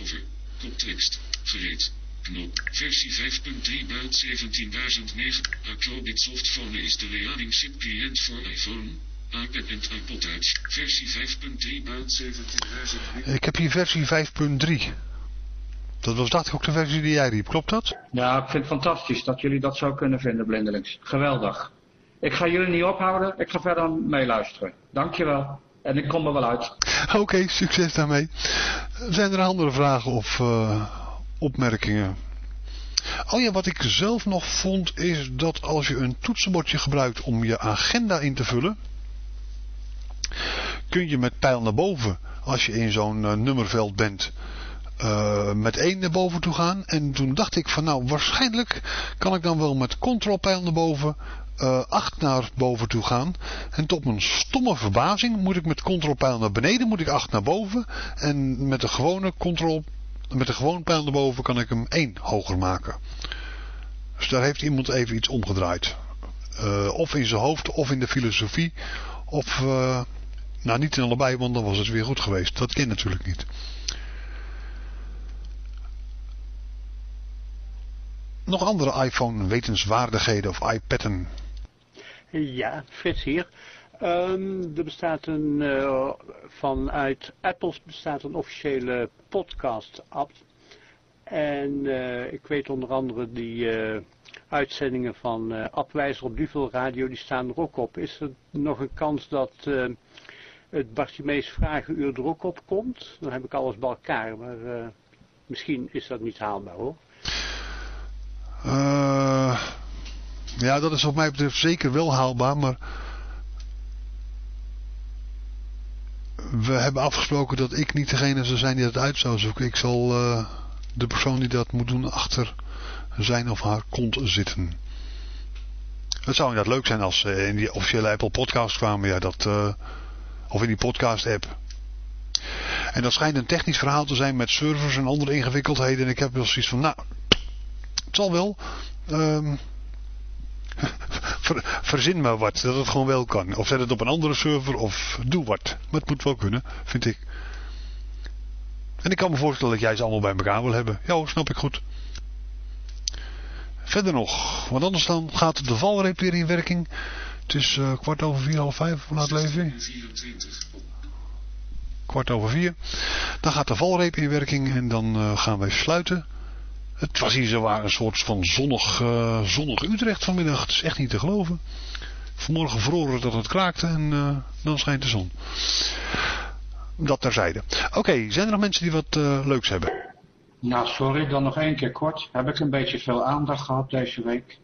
over, koptekst, gereed, knop, versie 5.3 buit 17009, Acrobit softphone is de leading cliënt voor iPhone, iPad en iPod versie 5.3 buit 17009. Ik heb hier versie 5.3. Dat was dacht ik ook de versie die jij riep, klopt dat? Ja, ik vind het fantastisch dat jullie dat zo kunnen vinden, blindelings. Geweldig. Ik ga jullie niet ophouden, ik ga verder meeluisteren. Dankjewel. En ik kom er wel uit. Oké, succes daarmee. Zijn er andere vragen of uh, opmerkingen? Oh ja, wat ik zelf nog vond is dat als je een toetsenbordje gebruikt om je agenda in te vullen, kun je met pijl naar boven, als je in zo'n uh, nummerveld bent, uh, met één naar boven toe gaan. En toen dacht ik van nou waarschijnlijk kan ik dan wel met controlpijl naar boven uh, 8 naar boven toe gaan. En tot mijn stomme verbazing moet ik met controlpijl naar beneden, moet ik 8 naar boven. En met de gewone control, met de gewone pijl naar boven kan ik hem 1 hoger maken. Dus daar heeft iemand even iets omgedraaid. Uh, of in zijn hoofd, of in de filosofie, of... Nou, niet in allebei, want dan was het weer goed geweest. Dat ken natuurlijk niet. Nog andere iPhone-wetenswaardigheden of iPadden? Ja, Frits hier. Um, er bestaat een, uh, vanuit Apples bestaat een officiële podcast-app. En uh, ik weet onder andere die uh, uitzendingen van uh, Appwijzer op Duvel Radio, die staan er ook op. Is er nog een kans dat het Bartimees Vragenuur er ook op komt? Dan heb ik alles bij elkaar, maar misschien is dat niet haalbaar hoor. Uh, ja, dat is wat mij betreft zeker wel haalbaar, maar we hebben afgesproken dat ik niet degene zou zijn die dat uit zou zoeken. Ik zal uh, de persoon die dat moet doen achter zijn of haar kont zitten. Het zou inderdaad leuk zijn als ze in die officiële Apple podcast kwamen, ja, dat, uh, of in die podcast app. En dat schijnt een technisch verhaal te zijn met servers en andere ingewikkeldheden. En ik heb wel zoiets van, nou, het zal wel. Ver, verzin maar wat, dat het gewoon wel kan. Of zet het op een andere server of doe wat. Maar het moet wel kunnen, vind ik. En ik kan me voorstellen dat jij ze allemaal bij elkaar wil hebben. Ja, snap ik goed. Verder nog, want anders dan gaat de valreep weer in werking. Het is uh, kwart over vier, half vijf, laat leven. Kwart over vier. Dan gaat de valreep in werking en dan uh, gaan wij sluiten. Het was hier zo waar een soort van zonnig, uh, zonnig Utrecht vanmiddag. Het is echt niet te geloven. Vanmorgen vroren dat het kraakte en uh, dan schijnt de zon. Dat terzijde. Oké, zijn er nog mensen die wat uh, leuks hebben? Nou, sorry, dan nog één keer kort. Heb ik een beetje veel aandacht gehad deze week.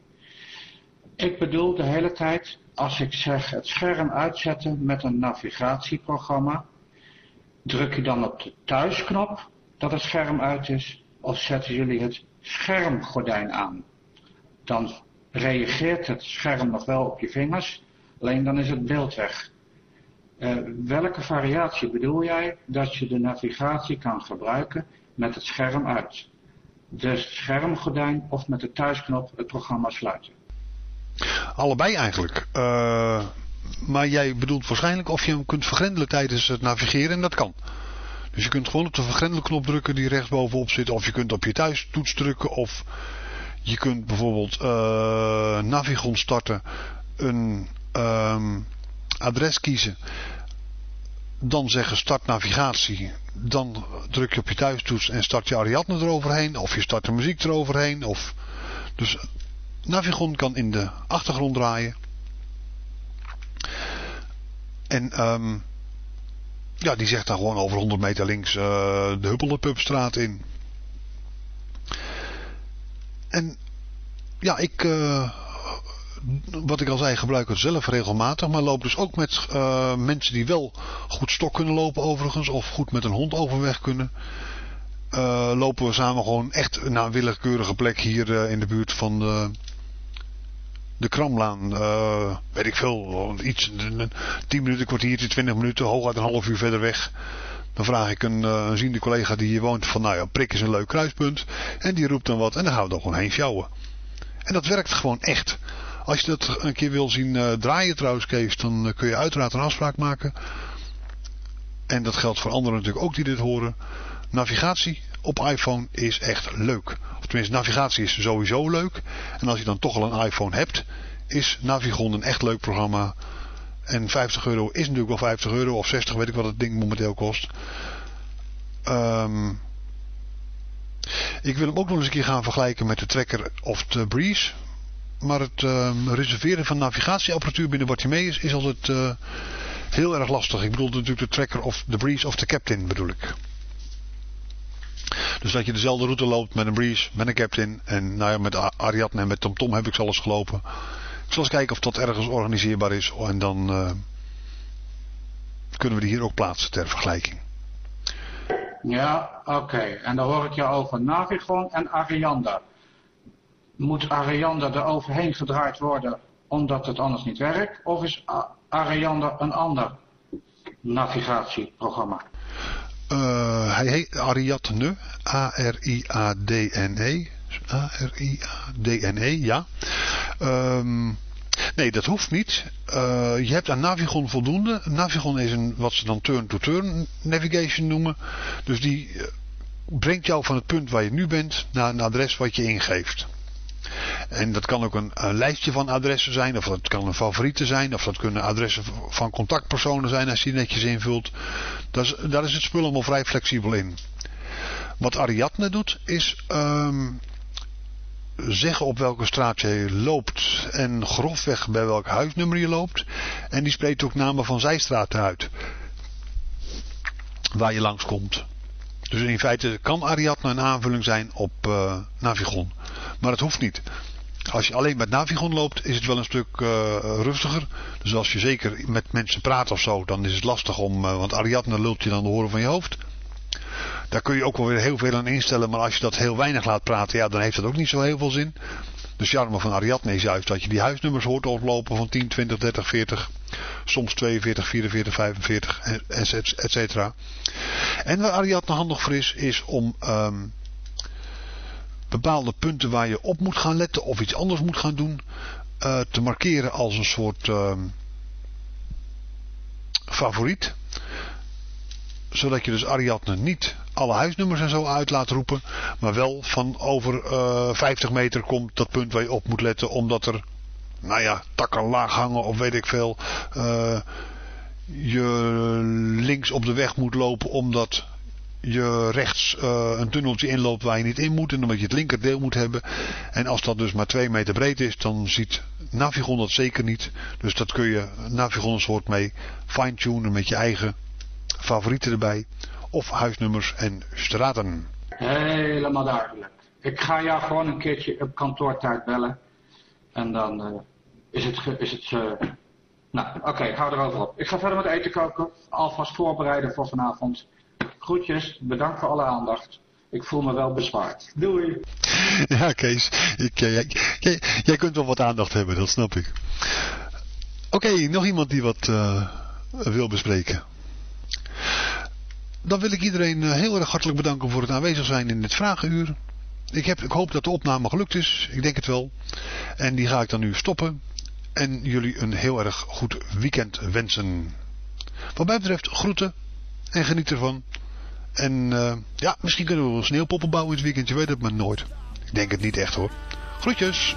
Ik bedoel de hele tijd, als ik zeg het scherm uitzetten met een navigatieprogramma, druk je dan op de thuisknop dat het scherm uit is of zetten jullie het schermgordijn aan. Dan reageert het scherm nog wel op je vingers, alleen dan is het beeld weg. Uh, welke variatie bedoel jij dat je de navigatie kan gebruiken met het scherm uit? Dus schermgordijn of met de thuisknop het programma sluiten? Allebei eigenlijk. Uh, maar jij bedoelt waarschijnlijk of je hem kunt vergrendelen tijdens het navigeren en dat kan. Dus je kunt gewoon op de vergrendelknop drukken die rechtsbovenop zit. Of je kunt op je thuistoets drukken. Of je kunt bijvoorbeeld uh, Navigon starten. Een um, adres kiezen. Dan zeggen start navigatie. Dan druk je op je thuistoets en start je Ariadne eroverheen. Of je start de muziek eroverheen. Of... Dus Navigon kan in de achtergrond draaien. En um, ja, die zegt dan gewoon over 100 meter links uh, de Huppelepupstraat in. En ja, ik, uh, wat ik al zei, gebruik het zelf regelmatig. Maar loop dus ook met uh, mensen die wel goed stok kunnen lopen overigens. Of goed met een hond overweg kunnen. lopen we samen gewoon echt naar een willekeurige plek hier in de buurt van de de Kramlaan, uh, weet ik veel, iets, 10 minuten, kwartiertje, 20 minuten, hooguit een half uur verder weg. Dan vraag ik een, uh, ziende collega die hier woont van, nou ja, prik is een leuk kruispunt. En die roept dan wat en dan gaan we er gewoon heen sjouwen. En dat werkt gewoon echt. Als je dat een keer wil zien uh, draaien trouwens, Kees, dan kun je uiteraard een afspraak maken. En dat geldt voor anderen natuurlijk ook die dit horen. Navigatie op iPhone is echt leuk. Of tenminste, navigatie is sowieso leuk. En als je dan toch al een iPhone hebt, is Navigon een echt leuk programma. En 50 euro is natuurlijk wel 50 euro. Of 60, weet ik wat het ding momenteel kost. Um, ik wil hem ook nog eens een keer gaan vergelijken met de Tracker of de Breeze. Maar het um, reserveren van navigatieapparatuur binnen wat je mee is, is altijd uh, heel erg lastig. Ik bedoel natuurlijk de Tracker of de Breeze of de Captain bedoel ik. Dus dat je dezelfde route loopt met een Breeze, met een Captain. En nou ja, met Ariadne en met TomTom heb ik alles gelopen. Ik zal eens kijken of dat ergens organiseerbaar is. En dan uh, kunnen we die hier ook plaatsen ter vergelijking. Ja, oké. En dan hoor ik je over Navigon en Arianda. Moet Arianda er overheen gedraaid worden omdat het anders niet werkt? Of is Ariane een ander navigatieprogramma? Uh, hij heet Ariadne, A-R-I-A-D-N-E. A-R-I-A-D-N-E, ja. Um, nee, dat hoeft niet. Uh, je hebt aan Navigon voldoende. Navigon is een, wat ze dan turn-to-turn navigation noemen. Dus die uh, brengt jou van het punt waar je nu bent naar een adres wat je ingeeft. En dat kan ook een, een, lijstje van adressen zijn, of dat kan een favoriete zijn, of dat kunnen adressen van contactpersonen zijn als je die netjes invult. Is, daar is het spul allemaal vrij flexibel in. Wat Ariadne doet, is um, zeggen op welke straat je loopt en grofweg bij welk huisnummer je loopt. En die spreekt ook namen van zijstraten uit. Waar je langskomt. Dus in feite kan Ariadne een aanvulling zijn op uh, Navigon. Maar het hoeft niet. Als je alleen met Navigon loopt is het wel een stuk uh, rustiger. Dus als je zeker met mensen praat of zo, dan is het lastig om... Uh, want Ariadne lult je dan de horen van je hoofd. Daar kun je ook wel weer heel veel aan instellen. Maar als je dat heel weinig laat praten, ja, dan heeft dat ook niet zo heel veel zin. Dus charme van Ariadne is juist dat je die huisnummers hoort oplopen van 10, 20, 30, 40. Soms 42, 44, 45, et cetera. En waar Ariadne handig voor is, is om um, bepaalde punten waar je op moet gaan letten of iets anders moet gaan doen, uh, te markeren als een soort um, favoriet. Zodat je dus Ariadne niet alle huisnummers en zo uit laat roepen, maar wel van over uh, eh, 50 meter komt dat punt waar je op moet letten, omdat er, nou ja, takken laag hangen of weet ik veel, uh, je links op de weg moet lopen omdat je rechts uh, een tunneltje inloopt waar je niet in moet en omdat je het linkerdeel moet hebben. En als dat dus maar 2 meter breed is, dan ziet Navigon dat zeker niet. Dus dat kun je Navigon een soort mee fine-tunen met je eigen favorieten erbij. Of huisnummers en straten. Helemaal duidelijk. Ik ga jou gewoon een keertje op kantoortijd bellen. En dan uh, is het... Is het uh, nou, oké, okay, ik hou erover op. Ik ga verder met eten koken. Alvast voorbereiden voor vanavond. Groetjes, bedankt voor alle aandacht. Ik voel me wel bezwaard. Doei. Ja, Kees. Ik, eh, jij, jij, jij, kunt wel wat aandacht hebben, dat snap ik. Oké, okay, nog iemand die wat uh, wil bespreken. Dan wil ik iedereen uh, heel erg hartelijk bedanken voor het aanwezig zijn in dit vragenuur. Ik, heb, ik hoop dat de opname gelukt is. Ik denk het wel. En die ga ik dan nu stoppen. En jullie een heel erg goed weekend wensen. Wat mij betreft groeten en geniet ervan. En uh, ja, misschien kunnen we wel sneeuwpoppen bouwen in het weekend. Je weet het maar nooit. Ik denk het niet echt hoor. Groetjes.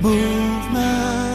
movement.